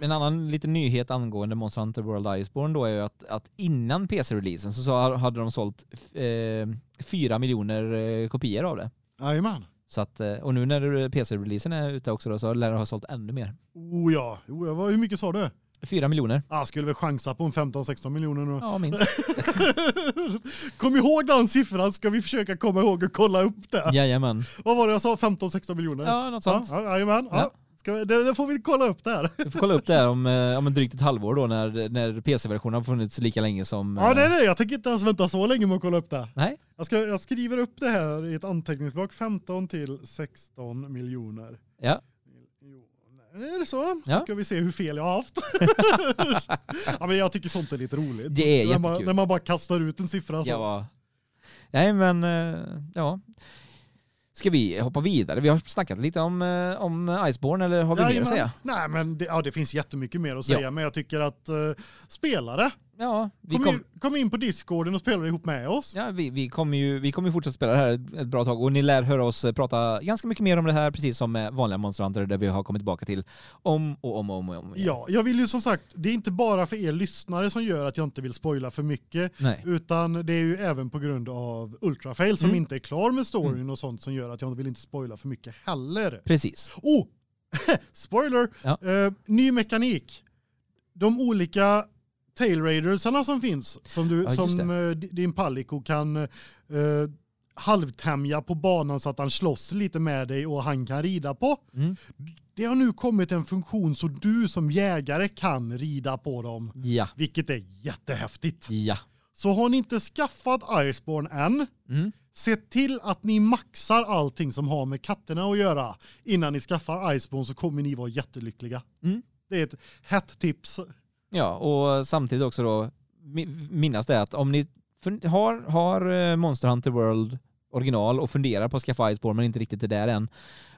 A: En annan liten nyhet angående Monster Hunter World Iceborne då är ju att, att innan PC-releasen så, så hade de sålt eh, fyra miljoner eh, kopior av det.
B: Jajamän.
A: Så att, eh, och nu när PC-releasen är ute också då, så lär det ha sålt ännu mer.
B: Oh ja, oh, ja. hur mycket sa du?
A: Fyra miljoner.
B: Jag skulle väl chansa på en 15-16 miljoner nu.
A: Ja, minst.
B: Kom ihåg den siffran ska vi försöka komma ihåg och kolla upp det.
A: Jajamän.
B: Vad var det jag sa? 15-16 miljoner?
A: Ja, något sånt.
B: ja, jajamän. Ja.
A: Ja.
B: Ska vi, det, det får vi kolla upp där.
A: Vi får kolla upp det här om, eh, om en drygt ett halvår då när, när PC-versionen har funnits lika länge som...
B: Ja, det är
A: eh,
B: det. Jag tänker inte ens vänta så länge med att kolla upp det.
A: Nej,
B: Jag, ska, jag skriver upp det här i ett anteckningsblock. 15 till 16 miljoner.
A: ja.
B: Är det så?
A: Ja.
B: Ska vi se hur fel jag har haft. ja, men jag tycker sånt är lite roligt.
A: Det är
B: när man,
A: jättekul.
B: när man bara kastar ut en siffra. Så.
A: Ja. Nej men, eh, ja. Ska vi hoppa vidare? Vi har snackat lite om, eh, om Iceborne eller har vi mer att
B: Jajamän.
A: säga?
B: Nej, men det, ja, det finns jättemycket mer att
A: Ja.
B: säga. Men jag tycker att uh, spelare,
A: Ja, vi,
B: kom,
A: kom,
B: in, kom in på Discorden och spela ihop med oss.
A: ja, vi, vi kommer ju vi kommer ju fortsätta spela det här ett bra tag och ni lär höra oss eh, prata ganska mycket mer om det här precis som med vanliga Monster Hunter där vi har kommit tillbaka till om och om och om, och om igen.
B: Ja, jag vill ju som sagt, det är inte bara för er lyssnare som gör att jag inte vill spoila för mycket,
A: Nej.
B: utan det är ju även på grund av Ultrafail som
A: Mm.
B: inte är klar med storyn och sånt som gör att jag vill inte spoila för mycket heller.
A: Precis.
B: Oh! Spoiler!
A: Ja.
B: Eh, ny mekanik. De olika tail raidersarna som finns, som, du,
A: Ja,
B: som di- din Palico kan eh, halvtämja på banan så att han slåss lite med dig och han kan rida på.
A: Mm.
B: Det har nu kommit en funktion så du som jägare kan rida på dem,
A: Ja.
B: vilket är jättehäftigt.
A: Ja.
B: Så har ni inte skaffat Iceborne än,
A: Mm.
B: se till att ni maxar allting som har med katterna att göra innan ni skaffar Iceborne så kommer ni vara jättelyckliga.
A: Mm.
B: Det är ett hett tips.
A: Ja, och samtidigt också då, mi- minnas det att om ni har, har eh, Monster Hunter World original och funderar på att skaffa Iceborne men inte riktigt är där än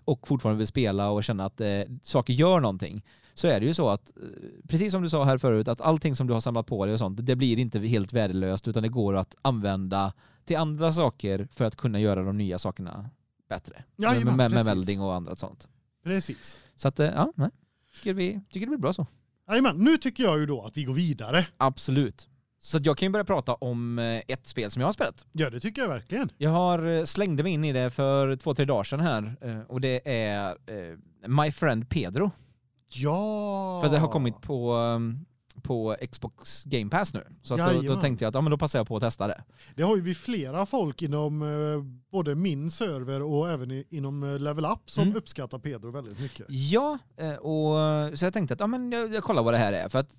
A: och fortfarande vill spela och känna att eh, saker gör någonting så är det ju så att, eh, precis som du sa här förut, att allting som du har samlat på dig och sånt, det blir inte helt värdelöst utan det går att använda till andra saker för att kunna göra de nya sakerna bättre.
B: Jajamän,
A: med, med, med
B: precis.
A: melding och annat sånt.
B: Precis.
A: Så att, eh, ja, nej. Tycker, vi, tycker det blir bra så.
B: Jajamän, nu tycker jag ju då att vi går vidare.
A: Absolut. Så att jag kan ju börja prata om eh, ett spel som jag har spelat.
B: Ja, det tycker jag verkligen.
A: Jag har eh, slängde mig in i det för två, tre dagar sedan här eh, och det är My Friend Pedro.
B: Ja.
A: För det har kommit på, um, på Xbox Game Pass nu. Så då, då tänkte jag att ja, men då passar jag på att testa det.
B: Det har ju vi flera folk inom eh, både min server och även inom eh, Level Up som
A: Mm.
B: uppskattar Pedro väldigt mycket.
A: Ja, eh, och så jag tänkte att ja, men jag, jag kollar vad det här är. För att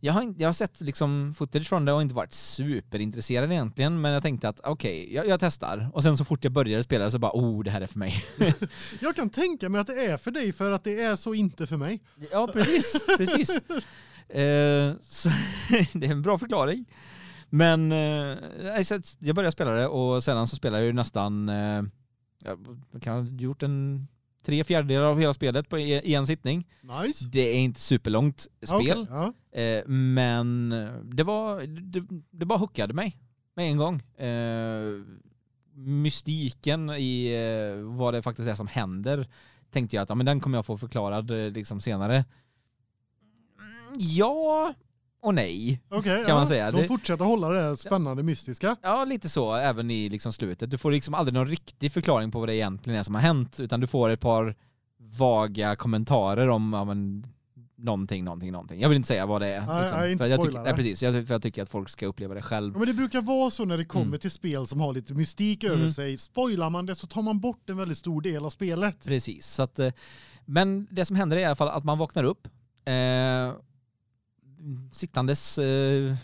A: jag har, jag har sett liksom footage från det och inte varit superintresserad egentligen. Men jag tänkte att okej, jag, jag testar. Och sen så fort jag började spela så bara oh, det här är för mig.
B: Jag kan tänka mig att det är för dig för att det är så inte för mig.
A: Ja, precis. precis. Eh, så, det är en bra förklaring. Men eh, nej, så att jag började spela det och sedan så spelade jag ju nästan, eh, jag kan ha gjort en tre fjärdedelar av hela spelet på, i, i en sittning.
B: Nice.
A: Det är inte superlångt spel,
B: Okej, ja.
A: men det var, det, det bara hookade mig med en gång. Mystiken i vad det faktiskt är som händer tänkte jag att ja, men den kommer jag få förklarad liksom senare. Ja och nej.
B: Okej,
A: kan
B: ja.
A: man säga.
B: De fortsätter hålla det spännande mystiska.
A: Ja, lite så även i liksom slutet. Du får liksom aldrig någon riktig förklaring på vad det egentligen är som har hänt, utan du får ett par vaga kommentarer om ja, men, någonting, någonting, någonting. Jag vill inte säga vad det är. liksom.
B: Nej, nej, inte
A: för jag tycker, nej, precis, jag, för jag tycker att folk ska uppleva det själv.
B: Ja, men det brukar vara så när det kommer
A: Mm.
B: till spel som har lite mystik över
A: Mm.
B: sig. Spoilar man det så tar man bort en väldigt stor del av spelet.
A: Precis. Så att, eh, men det som händer är i alla fall att man vaknar upp eh, sittandes, eh,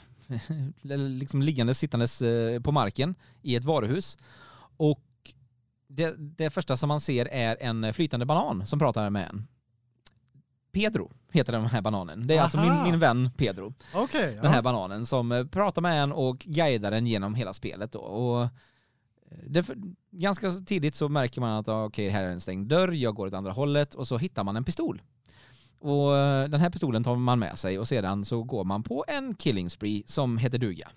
A: liksom liggandes, sittandes eh, på marken i ett varuhus. Och det, det första som man ser är en flytande banan som pratar med en. Pedro heter den här bananen. Det är alltså min,
B: Aha.
A: min vän Pedro
B: Okej,
A: den här
B: ja.
A: bananen som eh, pratar med en och guidar en genom hela spelet då. Och det, ganska tidigt så märker man att ja, okej, här är en stängd dörr, jag går åt andra hållet och så hittar man en pistol. Och eh, den här pistolen tar man med sig och sedan så går man på en killing spree som heter duga.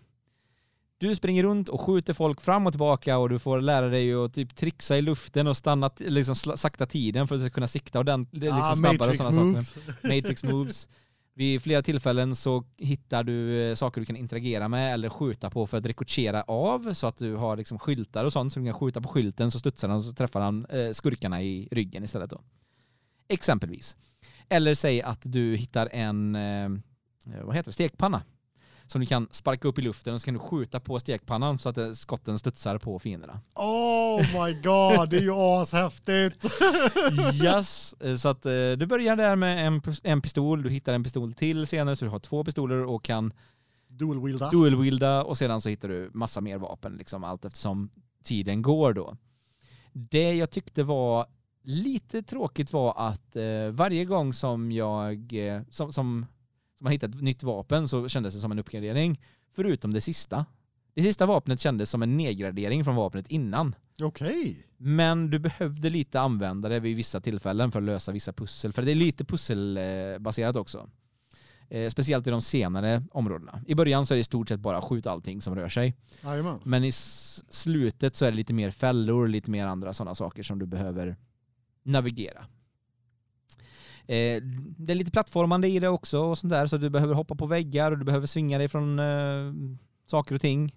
A: Du springer runt och skjuter folk fram och tillbaka och du får lära dig att typ trixa i luften och stanna, liksom sakta tiden för att kunna sikta ordentligt, liksom
B: Ah,
A: snabbare och
B: Matrix
A: sådana saker.
B: moves.
A: Matrix moves. Vid flera tillfällen så hittar du eh, saker du kan interagera med eller skjuta på för att rikochera av så att du har liksom skyltar och sånt så du kan skjuta på skylten så studsar den och så träffar han eh, skurkarna i ryggen istället då. Exempelvis. Eller säg att du hittar en, eh, vad heter det, stekpanna som du kan sparka upp i luften och så kan du skjuta på stekpannan så att eh, skotten studsar på fienderna.
B: Oh my god, det är ju ashäftigt.
A: Yes, eh, så att eh, du börjar där med en, en pistol, du hittar en pistol till senare så du har två pistoler och kan
B: Dual wielda.
A: dual-wielda och sedan så hittar du massa mer vapen liksom allt eftersom tiden går då. Det jag tyckte var lite tråkigt var att eh, varje gång som jag eh, som, som, som man hittat ett nytt vapen så kändes det som en uppgradering förutom det sista. Det sista vapnet kändes som en nedgradering från vapnet innan.
B: Okej.
A: Men du behövde lite använda det vid vissa tillfällen för att lösa vissa pussel. För det är lite pusselbaserat också. Eh, speciellt i de senare områdena. I början så är det i stort sett bara skjut allting som rör sig.
B: Jajamän.
A: Men i slutet så är det lite mer fällor, lite mer andra sådana saker som du behöver navigera. Eh, det är lite plattformande i det också och sånt där så du behöver hoppa på väggar och du behöver svinga dig från eh, saker och ting.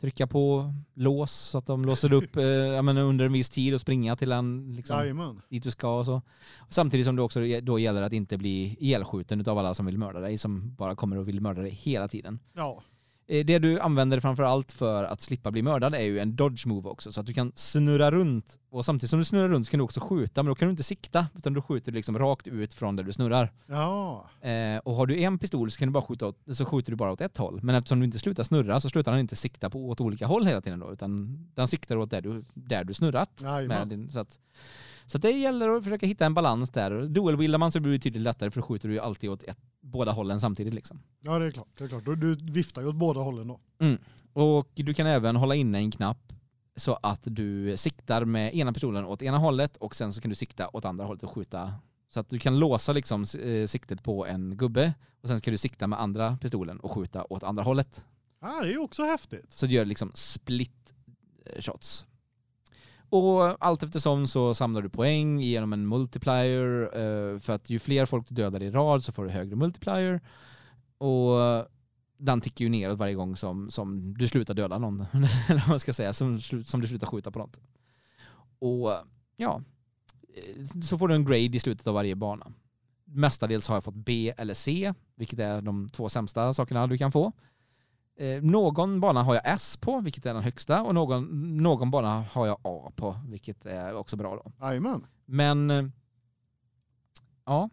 A: Trycka på lås så att de låser upp eh, under en viss tid och springa till en liksom,
B: Jajamän.
A: dit du ska och så. Samtidigt som det också då gäller att inte bli ihjälskjuten av alla som vill mörda dig som bara kommer och vill mörda dig hela tiden.
B: Ja.
A: Eh, Det du använder framför allt för att slippa bli mördad är ju en dodge move också så att du kan snurra runt och samtidigt som du snurrar runt så kan du också skjuta men då kan du inte sikta utan då skjuter du liksom rakt ut från där du snurrar.
B: Ja.
A: Eh, och har du en pistol så kan du bara skjuta åt, så skjuter du bara åt ett håll men eftersom du inte slutar snurra så slutar den inte sikta på åt olika håll hela tiden då utan den siktar åt där du, där du snurrat. Med
B: Jajamän.
A: din, så, att, så att det gäller att försöka hitta en balans där. Dual-wieldar man så blir det betydligt lättare för då skjuter du ju alltid åt ett, båda hållen samtidigt liksom.
B: Ja, det är klart. Det är klart. Du, du viftar ju åt båda hållen då.
A: Och du kan även hålla inne en knapp så att du siktar med ena pistolen åt ena hållet och sen så kan du sikta åt andra hållet och skjuta. Så att du kan låsa liksom eh, siktet på en gubbe och sen ska du sikta med andra pistolen och skjuta åt andra hållet.
B: Ja, det är ju också häftigt.
A: Så du gör liksom split eh, shots. Och allt eftersom så samlar du poäng genom en multiplier eh, för att ju fler folk du dödar i rad så får du högre multiplier. Och den tickar ju neråt varje gång som, som du slutar döda någon. Eller vad man ska säga, som, som du slutar skjuta på något. Och ja, eh, så får du en grade i slutet av varje bana. Mestadels har jag fått B eller C, vilket är de två sämsta sakerna du kan få. Eh, någon bana har jag S på, vilket är den högsta, och någon, någon bana har jag A på, vilket är också bra då.
B: Jajamän.
A: Men eh, ja,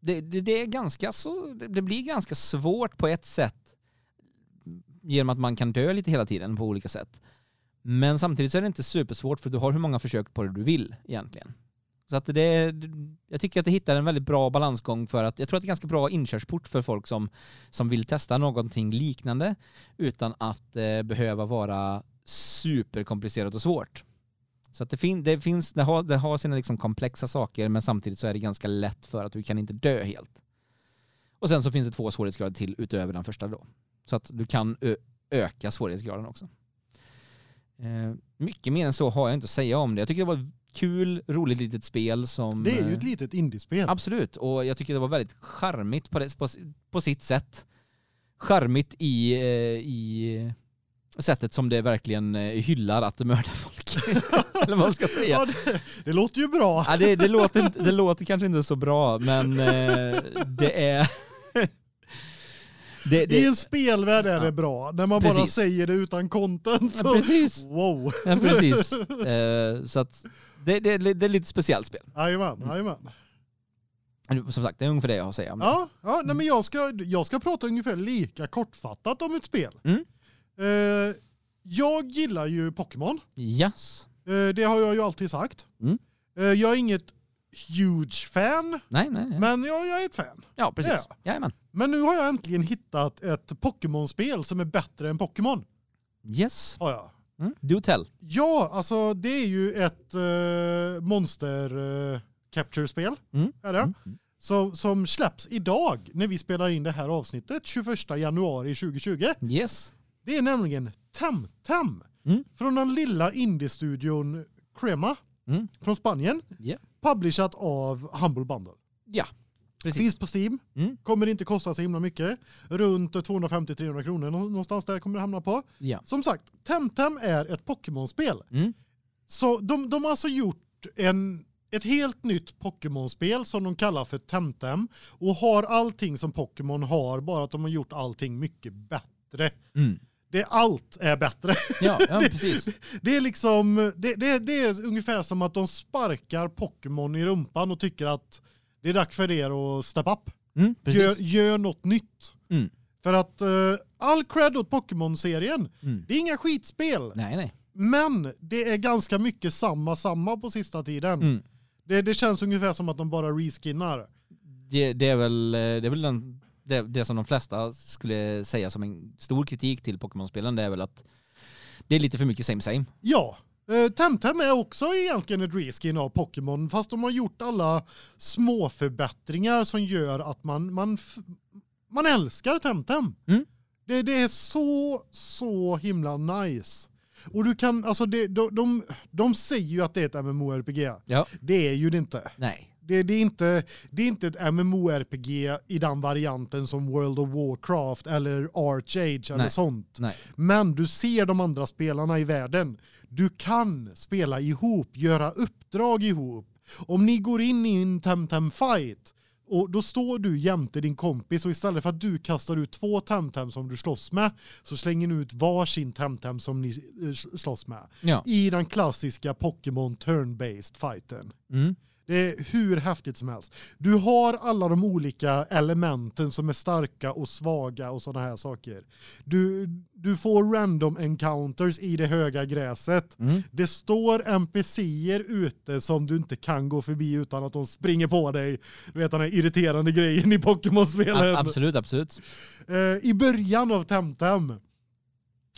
A: det, det, det är ganska så, det, det blir ganska svårt på ett sätt genom att man kan dö lite hela tiden på olika sätt. Men samtidigt så är det inte supersvårt för du har hur många försök på det du vill egentligen. Så att det är, jag tycker att det hittar en väldigt bra balansgång för att jag tror att det är ganska bra inkörsport för folk som, som vill testa någonting liknande utan att eh, behöva vara superkomplicerat och svårt. Så att det, fin det finns, det har, det har sina liksom komplexa saker men samtidigt så är det ganska lätt för att du kan inte dö helt. Och sen så finns det två svårighetsgrader till utöver den första då. Så att du kan öka svårighetsgraden också. Eh, mycket mer än så har jag inte att säga om det. Jag tycker det var kul, roligt litet spel som...
B: Det är ju
A: eh,
B: ett litet indiespel.
A: Absolut, och jag tycker det var väldigt charmigt på, det, på, på sitt sätt. Charmigt i, eh, i sättet som det verkligen eh, hyllar att mörda folk. Eller vad man ska säga.
B: Ja, det, det låter ju bra.
A: Ja, det, det, låter, det låter kanske inte så bra, men det är... det,
B: I
A: det,
B: en spelvärld är
A: Ja.
B: det bra. När man bara
A: Precis.
B: säger det utan content
A: ja,
B: så...
A: precis.
B: Wow.
A: Ja, precis. Eh, så att det, det, det är lite speciellt spel.
B: Jajamän,
A: Mm.
B: jajamän.
A: Som sagt, det är ungefär det jag har att säga.
B: Ja, ja nej, men jag ska, jag ska prata ungefär lika kortfattat om ett spel.
A: Mm.
B: Eh, jag gillar ju Pokémon.
A: Yes.
B: Eh, det har jag ju alltid sagt.
A: Mm.
B: Eh, jag är inget huge fan,
A: Nej, nej, nej.
B: men jag, jag är ett fan.
A: Ja, precis.
B: Ja.
A: Jajamän.
B: Men nu har jag äntligen hittat ett Pokémon-spel som är bättre än Pokémon.
A: Yes.
B: Har jag.
A: Mm. Do tell.
B: Ja, alltså det är ju ett uh, monster uh, capture-spel.
A: Mm.
B: Är det?
A: Mm.
B: Så, som släpps idag när vi spelar in det här avsnittet 21 januari 2020.
A: Yes.
B: Det är nämligen Temtem
A: Mm.
B: från den lilla indie-studion Crema
A: Mm.
B: från Spanien.
A: Ja.
B: Publishat av Humble Bundle.
A: Ja, precis.
B: Finns på Steam.
A: Mm.
B: Kommer inte kosta så himla mycket. Runt 250-300 kronor nå- någonstans där kommer det hamna på.
A: Ja.
B: Som sagt, Temtem är ett Pokémon-spel.
A: Mm.
B: Så de, de har alltså gjort en, ett helt nytt Pokémon-spel som de kallar för Temtem och har allting som Pokémon har, bara att de har gjort allting mycket bättre.
A: Mm.
B: Det allt är bättre.
A: Ja, ja
B: Det-
A: precis.
B: Det är liksom det, det, det är ungefär som att de sparkar Pokémon i rumpan och tycker att det är dags för er att step up.
A: Mm,
B: Gör, gör något nytt.
A: Mm.
B: För att eh, all cred åt Pokémon-serien,
A: Mm.
B: det är inga skitspel.
A: Nej, nej.
B: Men det är ganska mycket samma samma på sista tiden.
A: Mm.
B: Det, det känns ungefär som att de bara reskinnar.
A: Det, det är väl, eh, det är väl den, det, det som de flesta skulle säga som en stor kritik till Pokémon-spelen, det är väl att det är lite för mycket same same.
B: Ja, Temtem är också egentligen ett reskin av Pokémon fast de har gjort alla små förbättringar som gör att man man man älskar Temtem.
A: Mm.
B: Det, det är så så himla nice. Och du kan alltså det, de, de de säger ju att det är ett MMORPG.
A: Ja.
B: Det är ju det inte.
A: Nej.
B: Det, det, är inte, det är inte ett MMORPG i den varianten som World of Warcraft eller Archage eller
A: Nej.
B: sånt.
A: Nej.
B: Men du ser de andra spelarna i världen. Du kan spela ihop, göra uppdrag ihop. Om ni går in i en Temtem fight och då står du jämte din kompis och istället för att du kastar ut två Temtem som du slåss med så slänger ni ut varsin Temtem som ni eh, slåss med.
A: Ja.
B: I den klassiska Pokémon turn-based fighten.
A: Mm.
B: Det är hur häftigt som helst. Du har alla de olika elementen som är starka och svaga och sådana här saker. Du, du får random encounters i det höga gräset.
A: Mm.
B: Det står NPCer ute som du inte kan gå förbi utan att de springer på dig. Du vet den här irriterande grejen i Pokémon-spelen.
A: Absolut, absolut.
B: Eh, I början av Temtem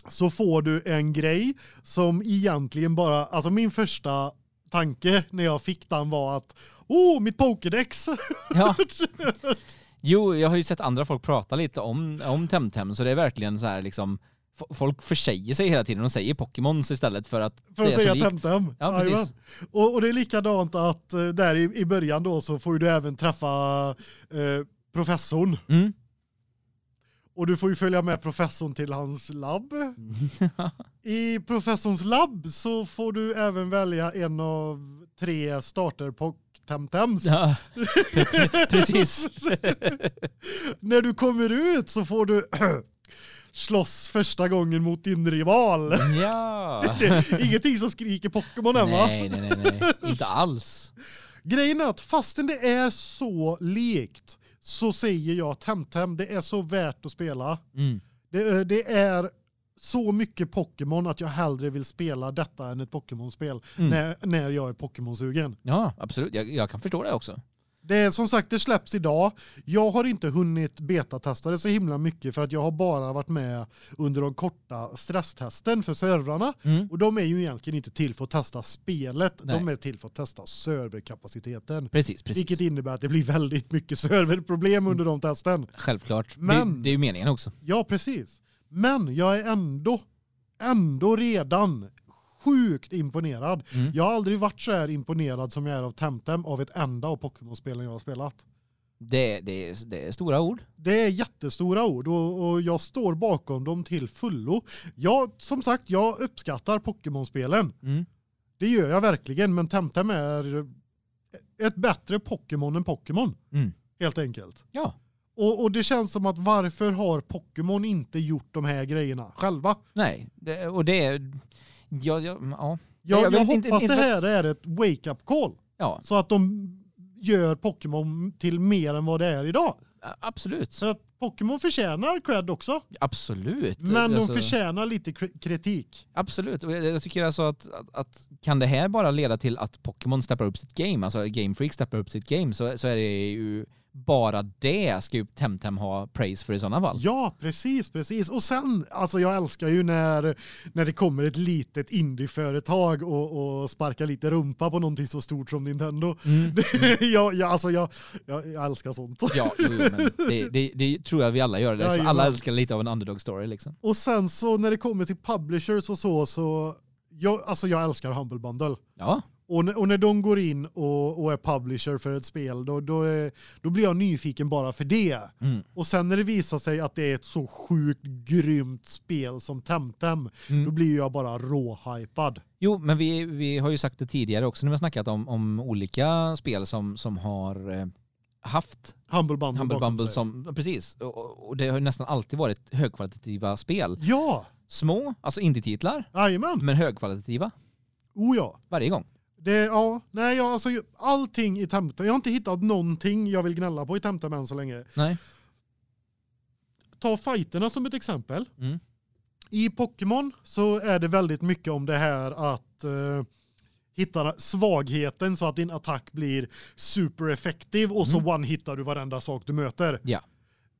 B: så får du en grej som egentligen bara, alltså min första tanke när jag fick den var att oh, mitt Pokédex.
A: Ja. Jo, jag har ju sett andra folk prata lite om, om Temtem, så det är verkligen så här liksom Folk försäger sig hela tiden, de säger Pokémons istället för att
B: För att
A: det är
B: säga
A: så likt.
B: Temtem.
A: Ja, precis.
B: Jajamän. Och, och det är likadant att eh, där i, i början då så får du även träffa eh, professorn.
A: Mm.
B: Och du får ju följa med professorn till hans labb. I professorns labb så får du även välja en av tre starter på Temtems.
A: Ja, precis.
B: När du kommer ut så får du slåss första gången mot din rival.
A: Ja.
B: Ingenting som skriker Pokémon än va?
A: Nej, nej, nej, nej. Inte alls.
B: Grejen är att fastän det är så likt så säger jag Temtem, det är så värt att spela.
A: Mm.
B: Det, det är så mycket Pokémon att jag hellre vill spela detta än ett Pokémon-spel
A: Mm.
B: när, när jag är Pokémon-sugen.
A: Ja, absolut. Jag, jag kan förstå det också.
B: Det är som sagt, det släpps idag. Jag har inte hunnit betatesta det så himla mycket för att jag har bara varit med under de korta stresstesten för servrarna.
A: Mm.
B: Och de är ju egentligen inte till för att testa spelet, de
A: Nej.
B: är till för att testa serverkapaciteten.
A: Precis, precis.
B: Vilket innebär att det blir väldigt mycket serverproblem under de testen.
A: Självklart.
B: Men-
A: Det, det är ju meningen också.
B: Ja, precis. Men jag är ändå, ändå redan sjukt imponerad.
A: Mm.
B: Jag har aldrig varit så här imponerad som jag är av Temtem av ett enda av Pokémon-spelen jag har spelat.
A: Det, det, är, det är stora ord.
B: Det är jättestora ord och, och jag står bakom dem till fullo. Jag, som sagt, jag uppskattar Pokémon-spelen.
A: Mm.
B: Det gör jag verkligen, men Temtem är ett bättre Pokémon än Pokémon.
A: Mm.
B: Helt enkelt.
A: Ja.
B: Och, och det känns som att varför har Pokémon inte gjort de här grejerna själva?
A: Nej, det, och det är... Ja, ja, ja.
B: Jag,
A: Jag
B: jag, hoppas
A: inte
B: det
A: för
B: här är ett wake-up call.
A: ja
B: Så att de gör Pokémon till mer än vad det är idag.
A: absolut.
B: Så att Pokémon förtjänar cred också.
A: Absolut.
B: Men de
A: Alltså,
B: förtjänar lite kri- kritik.
A: Absolut. Och jag, jag tycker alltså att, att, att kan det här bara leda till att Pokémon steppar upp sitt game, alltså Game Freak steppar upp sitt game, så, så är det ju bara det ska ju Temtem ha praise för i sådana fall.
B: Ja, precis, precis. Och sen, alltså jag älskar ju när, när det kommer ett litet indieföretag och, och sparkar lite rumpa på någonting så stort som Nintendo.
A: Mm.
B: jag, jag, alltså jag, jag, jag älskar sånt.
A: Ja, det, det, det tror jag vi alla gör. Det. Alla älskar lite av en underdog story liksom.
B: Och sen så när det kommer till publishers och så, så jag, alltså jag älskar Humble Bundle.
A: Ja,
B: Och när, och när de går in och, och är publisher för ett spel, då, då, är, då blir jag nyfiken bara för det.
A: mm.
B: Och sen när det visar sig att det är ett så sjukt grymt spel som Temtem,
A: Mm.
B: då blir jag bara råhypad.
A: Jo, men vi, vi har ju sagt det tidigare också när vi har snackat om, om olika spel som, som har eh, haft
B: Humble Bundle,
A: Humble Bumble som, precis, och, och det har ju nästan alltid varit högkvalitativa spel.
B: Ja,
A: Små, alltså indie-titlar,
B: jajamän.
A: men högkvalitativa
B: Oh ja.
A: varje gång.
B: Det, ja, nej, jag, alltså, allting i Temtem, jag har inte hittat någonting jag vill gnälla på i Temtem än så länge.
A: Nej.
B: Ta fighterna som ett exempel.
A: Mm.
B: I Pokémon så är det väldigt mycket om det här att eh, hitta svagheten så att din attack blir supereffektiv och så
A: Mm.
B: one-hittar du varenda sak du möter.
A: Ja.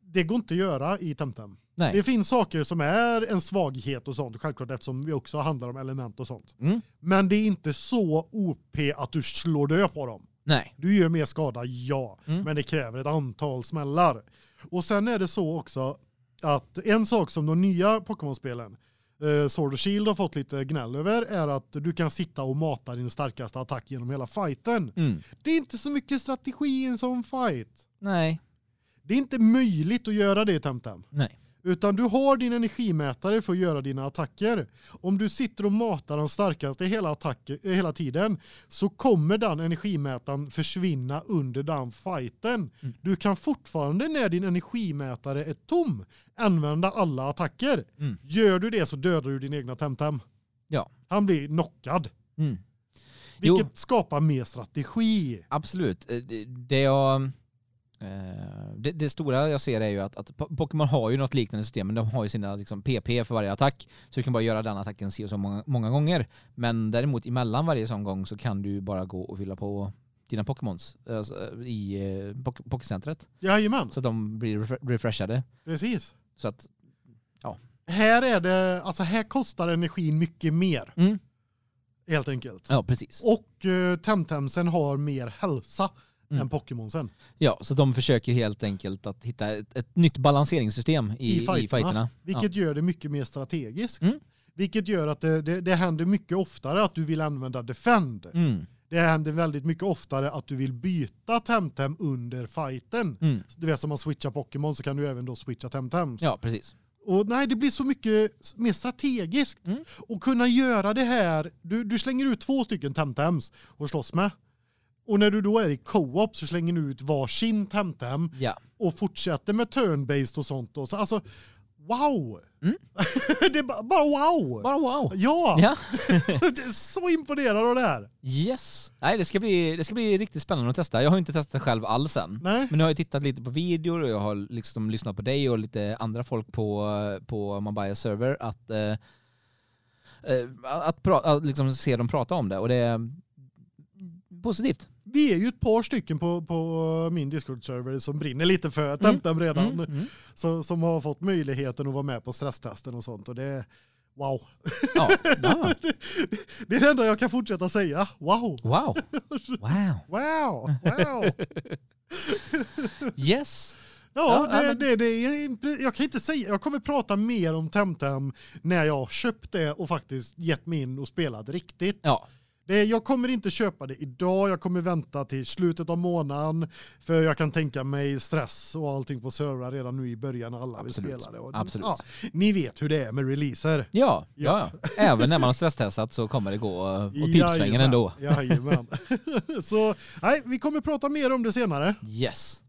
B: Det går inte att göra i Temtem.
A: Nej.
B: Det finns saker som är en svaghet och sånt, självklart eftersom vi också handlar om element och sånt.
A: Mm.
B: Men det är inte så OP att du slår död på dem.
A: Nej.
B: Du gör mer skada, ja,
A: Mm.
B: men det kräver ett antal smällar. Och sen är det så också att en sak som de nya Pokémon-spelen eh, Sword och Shield har fått lite gnäll över är att du kan sitta och mata din starkaste attack genom hela fighten.
A: Mm.
B: Det är inte så mycket strategi i en sån fight.
A: Nej.
B: Det är inte möjligt att göra det i Temtem.
A: Nej.
B: Utan du har din energimätare för att göra dina attacker. Om du sitter och matar den starkaste hela, attack, eh, hela tiden så kommer den energimätaren försvinna under den fighten.
A: Mm.
B: Du kan fortfarande när din energimätare är tom använda alla attacker.
A: Mm.
B: Gör du det så dödar du din egna Temtem.
A: Ja.
B: Han blir knockad.
A: Mm. Jo.
B: Vilket skapar mer strategi.
A: Absolut. Eh, det- Det jag... eh, Det, det stora jag ser är ju att, att Po- Pokémon har ju något liknande system, men de har ju sina liksom, PP för varje attack. Så du kan bara göra den attacken si och så många, många gånger. Men däremot emellan varje sån gång så kan du bara gå och fylla på dina Pokémons alltså, i eh, Pok- Pokécentret.
B: Jajamän,
A: Så att de blir refre- refreshade.
B: precis.
A: Så att,
B: Här är det, alltså här kostar energin mycket mer.
A: mm.
B: Helt enkelt.
A: Ja, precis.
B: Och uh, Temtemsen har mer hälsa
A: Mm.
B: än Pokémonsen.
A: Ja, så de försöker helt enkelt att hitta ett, ett nytt balanseringssystem i,
B: I
A: i
B: fighterna.
A: fighterna.
B: Vilket gör det mycket mer strategiskt.
A: Mm.
B: Vilket gör att det, det, det händer mycket oftare att du vill använda defend.
A: Ja. Mm.
B: Det händer väldigt mycket oftare att du vill byta Temtem under fighten.
A: Mm.
B: Du vet som man switchar Pokémon så kan du även då switcha Temtems.
A: Ja, precis.
B: Och nej, det blir så mycket mer strategiskt.
A: Mm.
B: Och kunna göra det här, du, du slänger ut två stycken Temtems och slåss med. Och när du då är i co-op så slänger du ut varsin Temtem
A: Ja.
B: och fortsätter med turn-based och sånt. Och så, alltså, wow!
A: Mm.
B: det är bara, bara wow!
A: Bara wow.
B: Ja,
A: Ja.
B: det är så imponerad av det här.
A: Yes. Nej, det ska, bli, det ska bli riktigt spännande att testa. Jag har inte testat själv alls än.
B: Nej,
A: Men nu har jag tittat lite på videor och jag har liksom lyssnat på dig och lite andra folk på, på Mobile Server att, eh, eh, att, pra, att liksom se dem prata om det och det är positivt.
B: Vi är ju ett par stycken på, på min Discord-server som brinner lite för Temtem redan.
A: Mm, mm.
B: Så, som har fått möjligheten att vara med på stresstesten och sånt. Och det wow.
A: Ja. ja.
B: Det är det enda jag kan fortsätta säga. Wow.
A: Wow. Wow.
B: Wow. Wow.
A: Yes.
B: Ja,
A: Ja,
B: det,
A: men-
B: det, det är, jag kan inte säga, jag kommer prata mer om Temtem när jag köpt det och faktiskt gett mig in och spelat riktigt.
A: Ja.
B: Det, jag kommer inte köpa det idag, jag kommer vänta till slutet av månaden för jag kan tänka mig stress och allting på servrar redan nu i början när alla
A: Absolut.
B: vill spela det. Och,
A: Absolut.
B: Ja, ni vet hur det är med releaser.
A: Ja,
B: Ja.
A: ja. Även när man har stresstestat så kommer det gå och pipsvängen ändå.
B: Jajamän. Så nej, vi kommer prata mer om det senare.
A: Yes.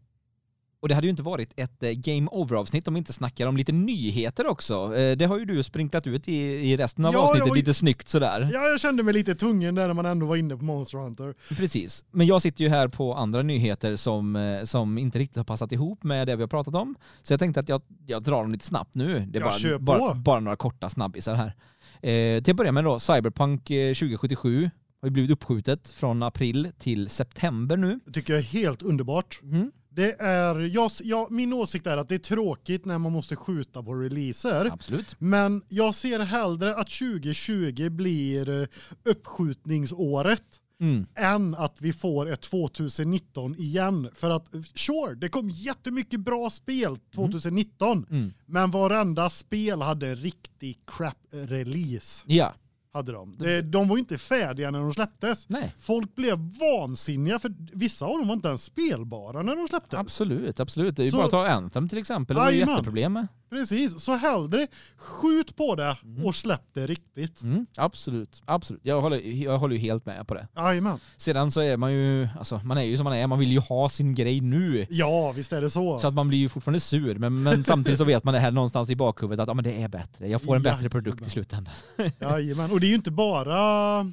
A: Och det hade ju inte varit ett eh, Game Over-avsnitt om vi inte snackar om lite nyheter också. Eh, Det har ju du sprinklat ut i, i resten av
B: Ja,
A: avsnittet
B: jag-
A: lite snyggt sådär.
B: Ja, jag kände mig lite tvungen där när man ändå var inne på Monster Hunter.
A: Precis. Men jag sitter ju här på andra nyheter som, eh, som inte riktigt har passat ihop med det vi har pratat om. Så jag tänkte att jag, jag drar dem lite snabbt nu. Det är bara, bara, bara några korta snabbisar här. Eh, till att börja med då, Cyberpunk eh, 2077 har ju blivit uppskjutet från april till september nu.
B: Det tycker jag är helt underbart.
A: Mm.
B: Det är, jag, jag, min åsikt är att det är tråkigt när man måste skjuta på releaser.
A: Absolut.
B: Men jag ser hellre att 2020 blir eh, uppskjutningsåret
A: Mm.
B: än att vi får ett 2019 igen. För att sure, det kom jättemycket bra spel 2019.
A: Mm.
B: Men varenda spel hade riktig crap release.
A: Ja.
B: Hade de. De var inte färdiga när de släpptes.
A: Nej.
B: Folk blev vansinniga för vissa av dem var inte ens spelbara när de släpptes.
A: Absolut, absolut. Det är ju
B: Så-
A: bara att ta Anthem till exempel. Det var ju jätteproblem med.
B: Precis, så hellre skjut på det och släpp det riktigt.
A: Mm. Absolut, absolut. Jag håller, jag håller ju helt med på det.
B: Jajamän.
A: Sedan så är man ju, alltså man är ju som man är, man vill ju ha sin grej nu.
B: Ja, visst är det så.
A: Så att man blir ju fortfarande sur, men, men samtidigt så vet man det här någonstans i bakhuvudet att ja, men det är bättre. Jag får en bättre
B: Jajamän.
A: produkt i slutändan.
B: Jajamän. Och det är ju inte bara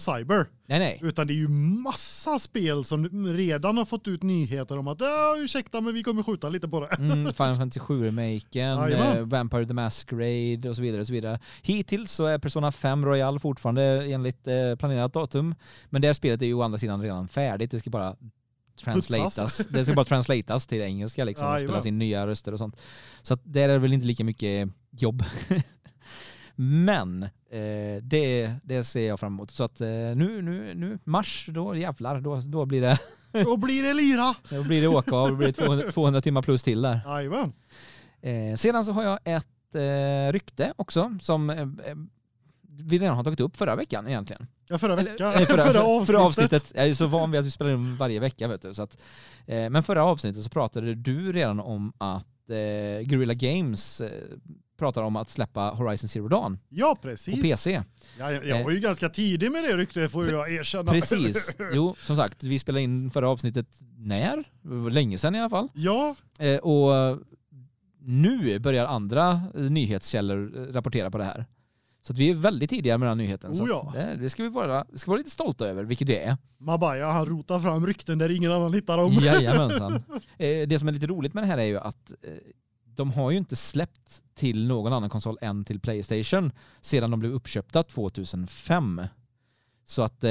B: Cyber,
A: Nej, nej.
B: utan det är ju massa spel som redan har fått ut nyheter om att ja, ursäkta men vi kommer skjuta lite på det.
A: Mm, Final Fantasy 7-remaken,
B: Jajamän.
A: eh, Vampire the Masquerade och så vidare. Och så vidare. Hittills så är Persona 5 Royal fortfarande enligt eh, planerat datum. Men det här spelet är ju å andra sidan redan färdigt. Det ska bara translatas.
B: Putsas.
A: Det ska bara translatas till engelska liksom. Och
B: Jajamän.
A: spelas in nya röster och sånt. Så att där är det väl inte lika mycket jobb. Men eh, det, det ser jag fram emot. Så att eh, nu, nu, nu, mars, då jävlar, då, då blir det
B: Då blir det lira.
A: då blir det åka av, då blir det 200, 200 timmar plus till där.
B: Jajamän.
A: Eh, sedan så har jag ett eh, rykte också som eh, eh, vi redan har tagit upp förra veckan egentligen.
B: Ja, förra
A: Eller,
B: veckan.
A: eh,
B: förra, avsnittet.
A: förra avsnittet. Jag är så van vid att vi spelar in varje vecka vet du. Så att, eh, men förra avsnittet så pratade du redan om att eh, Guerrilla Games eh, pratar om att släppa Horizon Zero Dawn
B: Ja,
A: på
B: precis.
A: PC.
B: Ja, jag, jag var ju ganska tidig med det ryktet får jag erkänna.
A: Precis. Jo, som sagt, vi spelade in förra avsnittet när? Länge sedan i alla fall.
B: Ja,
A: Eh, och nu börjar andra eh, nyhetskällor eh, rapportera på det här. Så vi är väldigt tidiga med den nyheten.
B: Oh, ja.
A: det, det, ska vi vara, det ska vi vara lite stolta över, vilket det är.
B: Mabaya han rotar fram rykten där ingen annan hittar dem.
A: Jajamensan. Eh, det som är lite roligt med det här är ju att eh, de har ju inte släppt till någon annan konsol än till Playstation sedan de blev uppköpta 2005. Så att eh,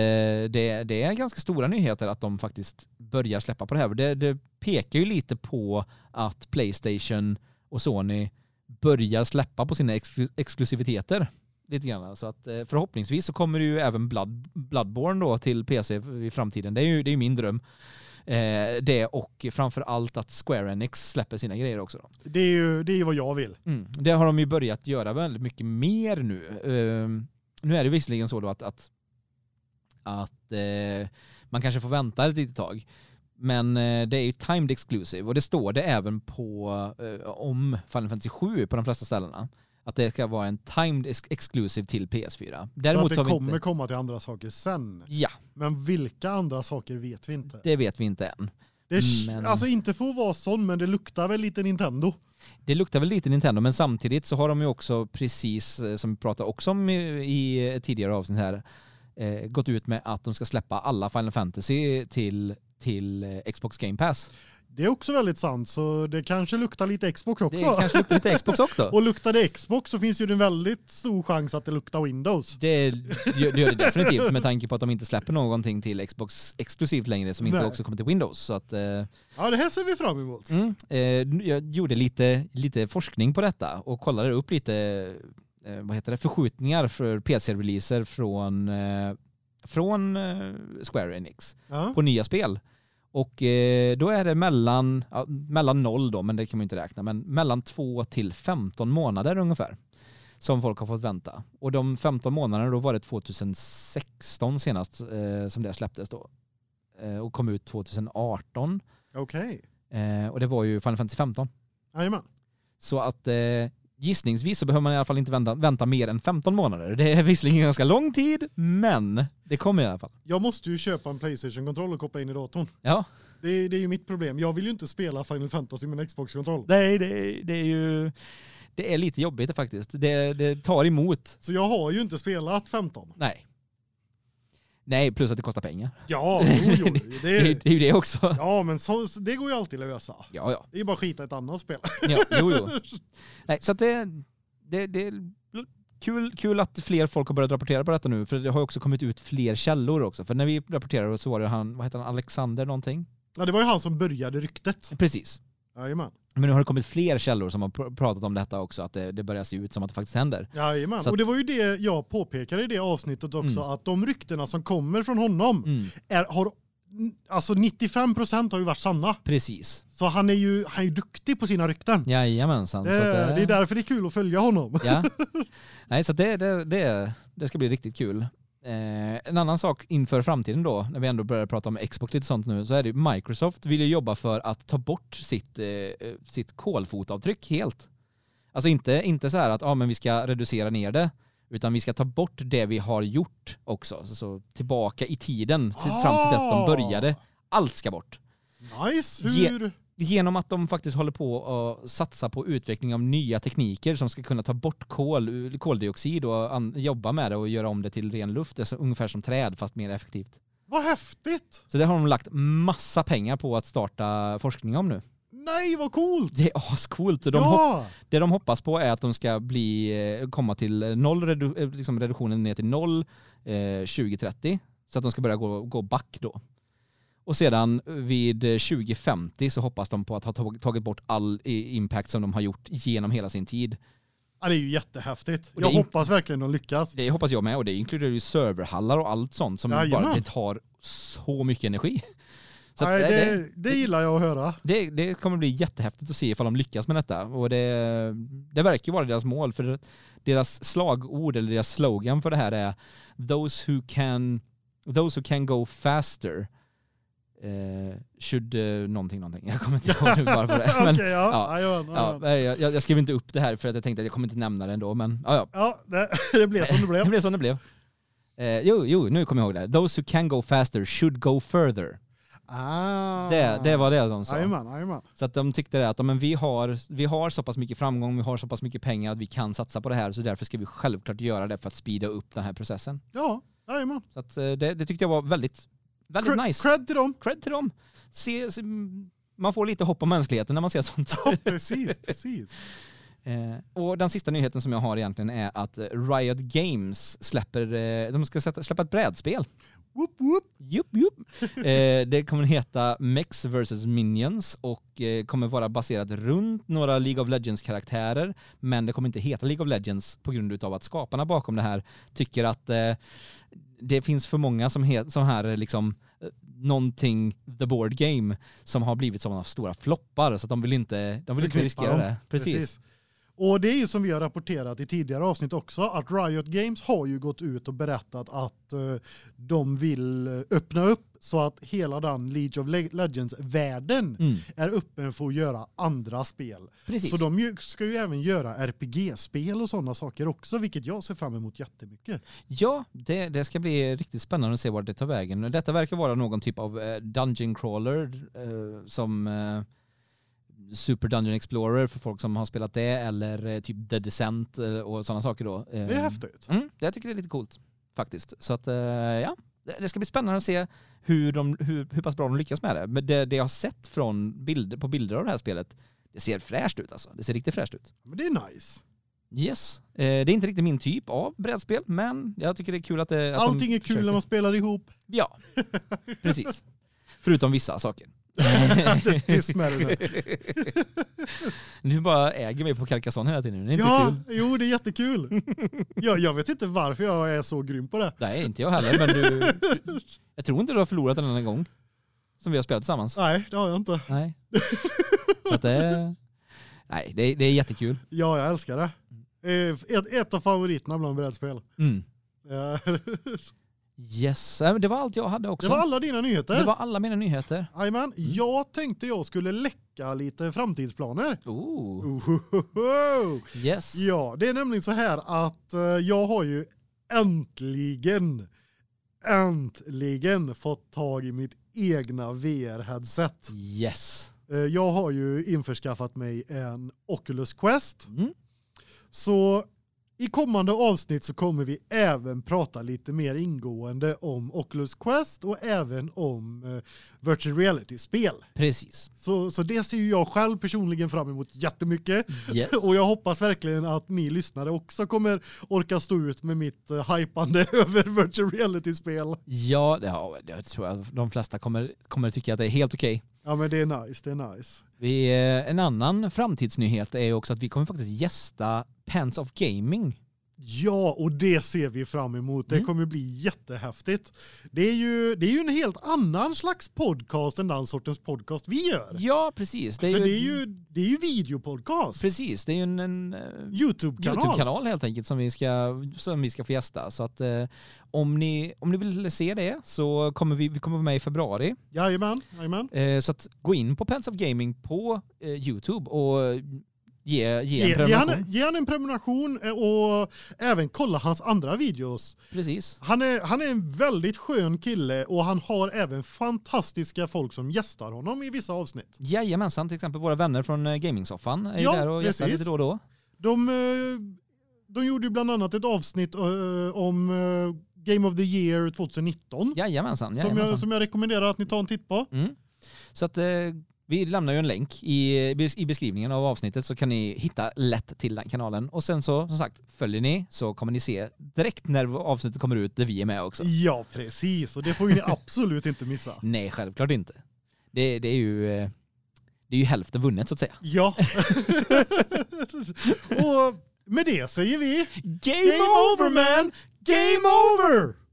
A: det, det är ganska stora nyheter att de faktiskt börjar släppa på det här. Det, det pekar ju lite på att Playstation och Sony börjar släppa på sina ex exklusiviteter. Lite grann. Så att eh, förhoppningsvis så kommer det ju även Blood, Bloodborne då till PC i framtiden. Det är ju det är min dröm. Eh, det och framför allt att Square Enix släpper sina grejer också. Då.
B: Det är ju det är vad jag vill.
A: Mm. Det har de ju börjat göra väldigt mycket mer nu. Eh, nu är det visserligen så då att, att, att eh, man kanske får vänta ett litet tag. Men eh, det är ju timed exclusive och det står det även på eh, om Final Fantasy 7 på de flesta ställena. Att det ska vara en timed ex exclusive till PS4. Däremot
B: så att det kommer
A: inte...
B: komma till andra saker sen.
A: Ja,
B: Men vilka andra saker vet vi inte.
A: det vet vi inte än.
B: Det är,
A: men-
B: Alltså inte för att vara sån, men det luktar väl lite Nintendo.
A: Det luktar väl lite Nintendo, men samtidigt så har de ju också precis, eh, som vi pratade också om i, tidigare avsnitt här, eh, gått ut med att de ska släppa alla Final Fantasy till, till eh, Xbox Game Pass.
B: Det är också väldigt sant, så det kanske luktar lite Xbox också.
A: Det kanske luktar lite Xbox också.
B: Och luktar det Xbox så finns ju det en väldigt stor chans att det luktar Windows.
A: Det gör det gör det definitivt med tanke på att de inte släpper någonting till Xbox exklusivt längre som inte
B: Nej.
A: också kommer till Windows. Så att, eh,
B: Ja, det här ser vi fram emot.
A: mm, eh, jag gjorde lite, lite forskning på detta och kollade upp lite eh, vad heter det, förskjutningar för PC-releaser från, eh, från eh, Square Enix
B: Ja.
A: på nya spel. Och eh, då är det mellan, ja, mellan noll då, men det kan man inte räkna, men mellan 2 till 15 månader ungefär som folk har fått vänta. Och de 15 månaderna då var det 2016 senast eh, som det släpptes då. Eh, och kom ut 2018.
B: Okej.
A: Eh, och det var ju Final Fantasy 15.
B: Jajamän.
A: Så att eh, gissningsvis så behöver man i alla fall inte vänta, vänta mer än 15 månader. Det är visserligen ganska lång tid, men det kommer i alla fall.
B: Jag måste ju köpa en Playstation-kontroll och koppla in i datorn.
A: Ja,
B: Det är, det är ju mitt problem. Jag vill ju inte spela Final Fantasy med en Xbox-kontroll.
A: nej det, det är ju det är lite jobbigt faktiskt. Det, det tar emot.
B: Så jag har ju inte spelat 15.
A: Nej. Nej, plus att det kostar pengar.
B: Ja, jo, jo,
A: Det, är-
B: det,
A: det är ju det också.
B: ja men så, det går ju alltid att lösa.
A: Ja, ja.
B: Det är bara att skita i ett annat spel.
A: ja jo, jo. Nej, så att det, det, det är kul, kul att fler folk har börjat rapportera på detta nu, för det har ju också kommit ut fler källor också. För när vi rapporterade så var det han, vad heter han, Alexander någonting?
B: Ja, det var ju han som började ryktet.
A: Precis.
B: Jajamän.
A: Men nu har det kommit fler källor som har pr- pratat om detta också, att det, det börjar se ut som att det faktiskt händer.
B: Jajamän.
A: Att-
B: Och det var ju det jag påpekade i det avsnittet också,
A: Mm.
B: att de ryktena som kommer från honom
A: Mm,
B: är, har, alltså 95% har ju varit sanna.
A: precis.
B: Så han är ju, han är duktig på sina rykten.
A: Jajamensan.
B: Det,
A: så att
B: det är därför det är kul att följa honom.
A: Ja. Nej, så det, det, det, det ska bli riktigt kul. Eh, en annan sak inför framtiden då, när vi ändå börjar prata om Xbox lite sånt nu, så är det ju Microsoft vill ju jobba för att ta bort sitt, eh, sitt kolfotavtryck helt. Alltså inte, inte så här att ah, men vi ska reducera ner det, utan vi ska ta bort det vi har gjort också. Så, så tillbaka i tiden, till, fram till dess de började. Allt ska bort.
B: Nice.
A: Ge-
B: Hur?
A: Genom att de faktiskt håller på att satsa på utveckling av nya tekniker som ska kunna ta bort kol, koldioxid och an, jobba med det och göra om det till ren luft. Det är så, ungefär som träd fast mer effektivt.
B: Vad häftigt.
A: Så det har de lagt massa pengar på att starta forskning om nu.
B: Nej, vad coolt.
A: Det är ascoolt. De
B: ja.
A: det de hoppas på är att de ska bli, eh, komma till noll, redu, eh, liksom reduktionen ner till noll eh, 2030. Så att de ska börja gå, gå back då. Och sedan vid eh, 2050 så hoppas de på att ha tag- tagit bort all impact som de har gjort genom hela sin tid.
B: ja, det är ju jättehäftigt. Jag hoppas verkligen de lyckas.
A: Det hoppas jag med och det inkluderar ju serverhallar och allt sånt som
B: Jajamän.
A: bara det tar så mycket energi. Så
B: Nej,
A: det,
B: det,
A: det,
B: det gillar jag att höra.
A: det, det kommer bli jättehäftigt att se ifall de lyckas med detta. Och det, det verkar ju vara deras mål för deras slagord eller deras slogan för det här är those who can, those who can go faster eh, should eh, någonting någonting. Jag kommer inte ihåg nu bara på det. Men,
B: ja.
A: ja. Ja, nej, jag, jag skrev inte upp det här för att jag tänkte att jag kommer inte nämna det ändå. Men ja, ja.
B: Ja, det, det blev som det
A: Det
B: blev.
A: blev som det blev. Eh, jo, jo, nu kommer jag ihåg det. Those who can go faster should go further.
B: Ah.
A: Det, det var det de sa.
B: Jajamän, jajamän.
A: Så att de tyckte det att men vi, har, vi har så pass mycket framgång, vi har så pass mycket pengar att vi kan satsa på det här så därför ska vi självklart göra det för att speeda upp den här processen.
B: Ja, jajamän.
A: Så att eh, det, det tyckte jag var väldigt, väldigt
B: Cred,
A: nice.
B: cred till dem.
A: Cred till dem. Se, se, man får lite hopp om mänskligheten när man ser sånt.
B: Ja, precis, precis.
A: Eh, och den sista nyheten som jag har egentligen är att Riot Games släpper, eh, de ska sätta, släppa ett brädspel.
B: Whoop, whoop.
A: Jupp, jupp. Eh, det kommer heta Mex vs Minions och eh, kommer vara baserat runt några League of Legends-karaktärer. Men det kommer inte heta League of Legends på grund av att skaparna bakom det här tycker att eh, det finns för många som, he- som här liksom eh, någonting the board game som har blivit sådana stora floppar så att de vill inte, de vill inte riskera
B: dem.
A: det. Precis.
B: Och det är ju som vi har rapporterat i tidigare avsnitt också att Riot Games har ju gått ut och berättat att eh, de vill eh, öppna upp så att hela den League of Le- Legends-världen
A: Mm,
B: är öppen för att göra andra spel.
A: precis.
B: Så de ju, ska ju även göra RPG-spel och sådana saker också, vilket jag ser fram emot jättemycket.
A: Ja, det, det ska bli riktigt spännande att se vart det tar vägen. Detta verkar vara någon typ av eh, dungeon crawler eh, som eh, Super Dungeon Explorer för folk som har spelat det eller eh, typ The Descent eh, och sådana saker då.
B: Det är häftigt.
A: Mm, jag tycker det är lite coolt faktiskt. Så att eh, ja, det, ska bli spännande att se hur, de, hur, hur pass bra de lyckas med det. Men det, det jag har sett från bilder, på bilder av det här spelet, det ser fräscht ut alltså. Det ser riktigt fräscht ut.
B: Men det är nice.
A: Yes. Eh, det är inte riktigt min typ av brädspel, men jag tycker det är kul att det... Att de
B: Allting är kul
A: försöker.
B: när man spelar ihop.
A: Ja, precis. Förutom vissa saker.
B: Tyst med det nu.
A: Du bara äger mig på Carcassonne hela tiden. Det är inte
B: Ja,
A: kul.
B: jo det är jättekul. Ja, jag vet inte varför jag är så grym på det.
A: Nej, inte jag heller, men du, du... Jag tror inte du har förlorat en enda gång. Som vi har spelat tillsammans.
B: Nej, det har jag inte.
A: Nej. Så det... Nej, det är, det är jättekul.
B: Ja, jag älskar det. Eh, Ett, ett av favoriterna bland brädspel.
A: Mm. Yes, men det var allt jag hade också.
B: Det var alla dina nyheter.
A: Det var alla mina nyheter.
B: Jajamän, jag tänkte jag skulle läcka lite framtidsplaner.
A: Oh,
B: Ohohoho.
A: yes.
B: Ja, det är nämligen så här att eh, jag har ju äntligen, äntligen fått tag i mitt egna VR-headset.
A: Yes.
B: Eh, Jag har ju införskaffat mig en Oculus Quest.
A: Mm.
B: Så i kommande avsnitt så kommer vi även prata lite mer ingående om Oculus Quest och även om eh, virtual reality-spel.
A: Precis.
B: Så, så det ser ju jag själv personligen fram emot jättemycket.
A: Yes.
B: Och jag hoppas verkligen att ni lyssnare också kommer orka stå ut med mitt uh, hypande över virtual reality-spel.
A: Ja, det, ja, det tror jag de flesta kommer, kommer tycka att det är helt okej.
B: Ja men det är nice, det är nice.
A: Vi, eh, en annan framtidsnyhet är också att vi kommer faktiskt gästa Pants of Gaming.
B: Ja, och det ser vi fram emot. Det
A: Mm.
B: kommer bli jättehäftigt. Det är ju det är ju en helt annan slags podcast än den sortens podcast vi gör.
A: Ja, precis. Det är
B: För
A: ju,
B: det är ju det är ju videopodcast.
A: Precis, det är ju en, en eh,
B: Youtube-kanal.
A: Youtube-kanal helt enkelt som vi ska, som vi ska få gästa. Så att eh, om, ni, om ni vill se det så kommer vi, vi kommer med i februari.
B: Jajamän, jajamän.
A: Eh, så att gå in på Pants of Gaming på eh, Youtube och ge, ge en
B: Ge, ge, han, ge han en prenumeration eh, och även kolla hans andra videos.
A: Precis.
B: Han är, han är en väldigt skön kille och han har även fantastiska folk som gästar honom i vissa avsnitt.
A: Jajamensan, till exempel våra vänner från eh, Gamingsoffan är ju
B: Ja,
A: där och gästar
B: precis.
A: lite då och då.
B: De, eh, de gjorde ju bland annat ett avsnitt om Game of the Year 2019
A: Jajamensan,
B: som,
A: jajamensan.
B: jag, som jag rekommenderar att ni tar en titt på.
A: Mm. Så att vi lämnar ju en länk i, i beskrivningen av avsnittet så kan ni hitta lätt till den kanalen. Och sen så, som sagt, följer ni så kommer ni se direkt när avsnittet kommer ut där vi är med också.
B: Ja, precis. Och det får ju ni absolut inte missa.
A: Nej, självklart inte. Det, det är ju... eh, Det är ju hälften vunnet så att säga.
B: Ja. och med det säger vi
A: Game,
B: Game over man! Game over!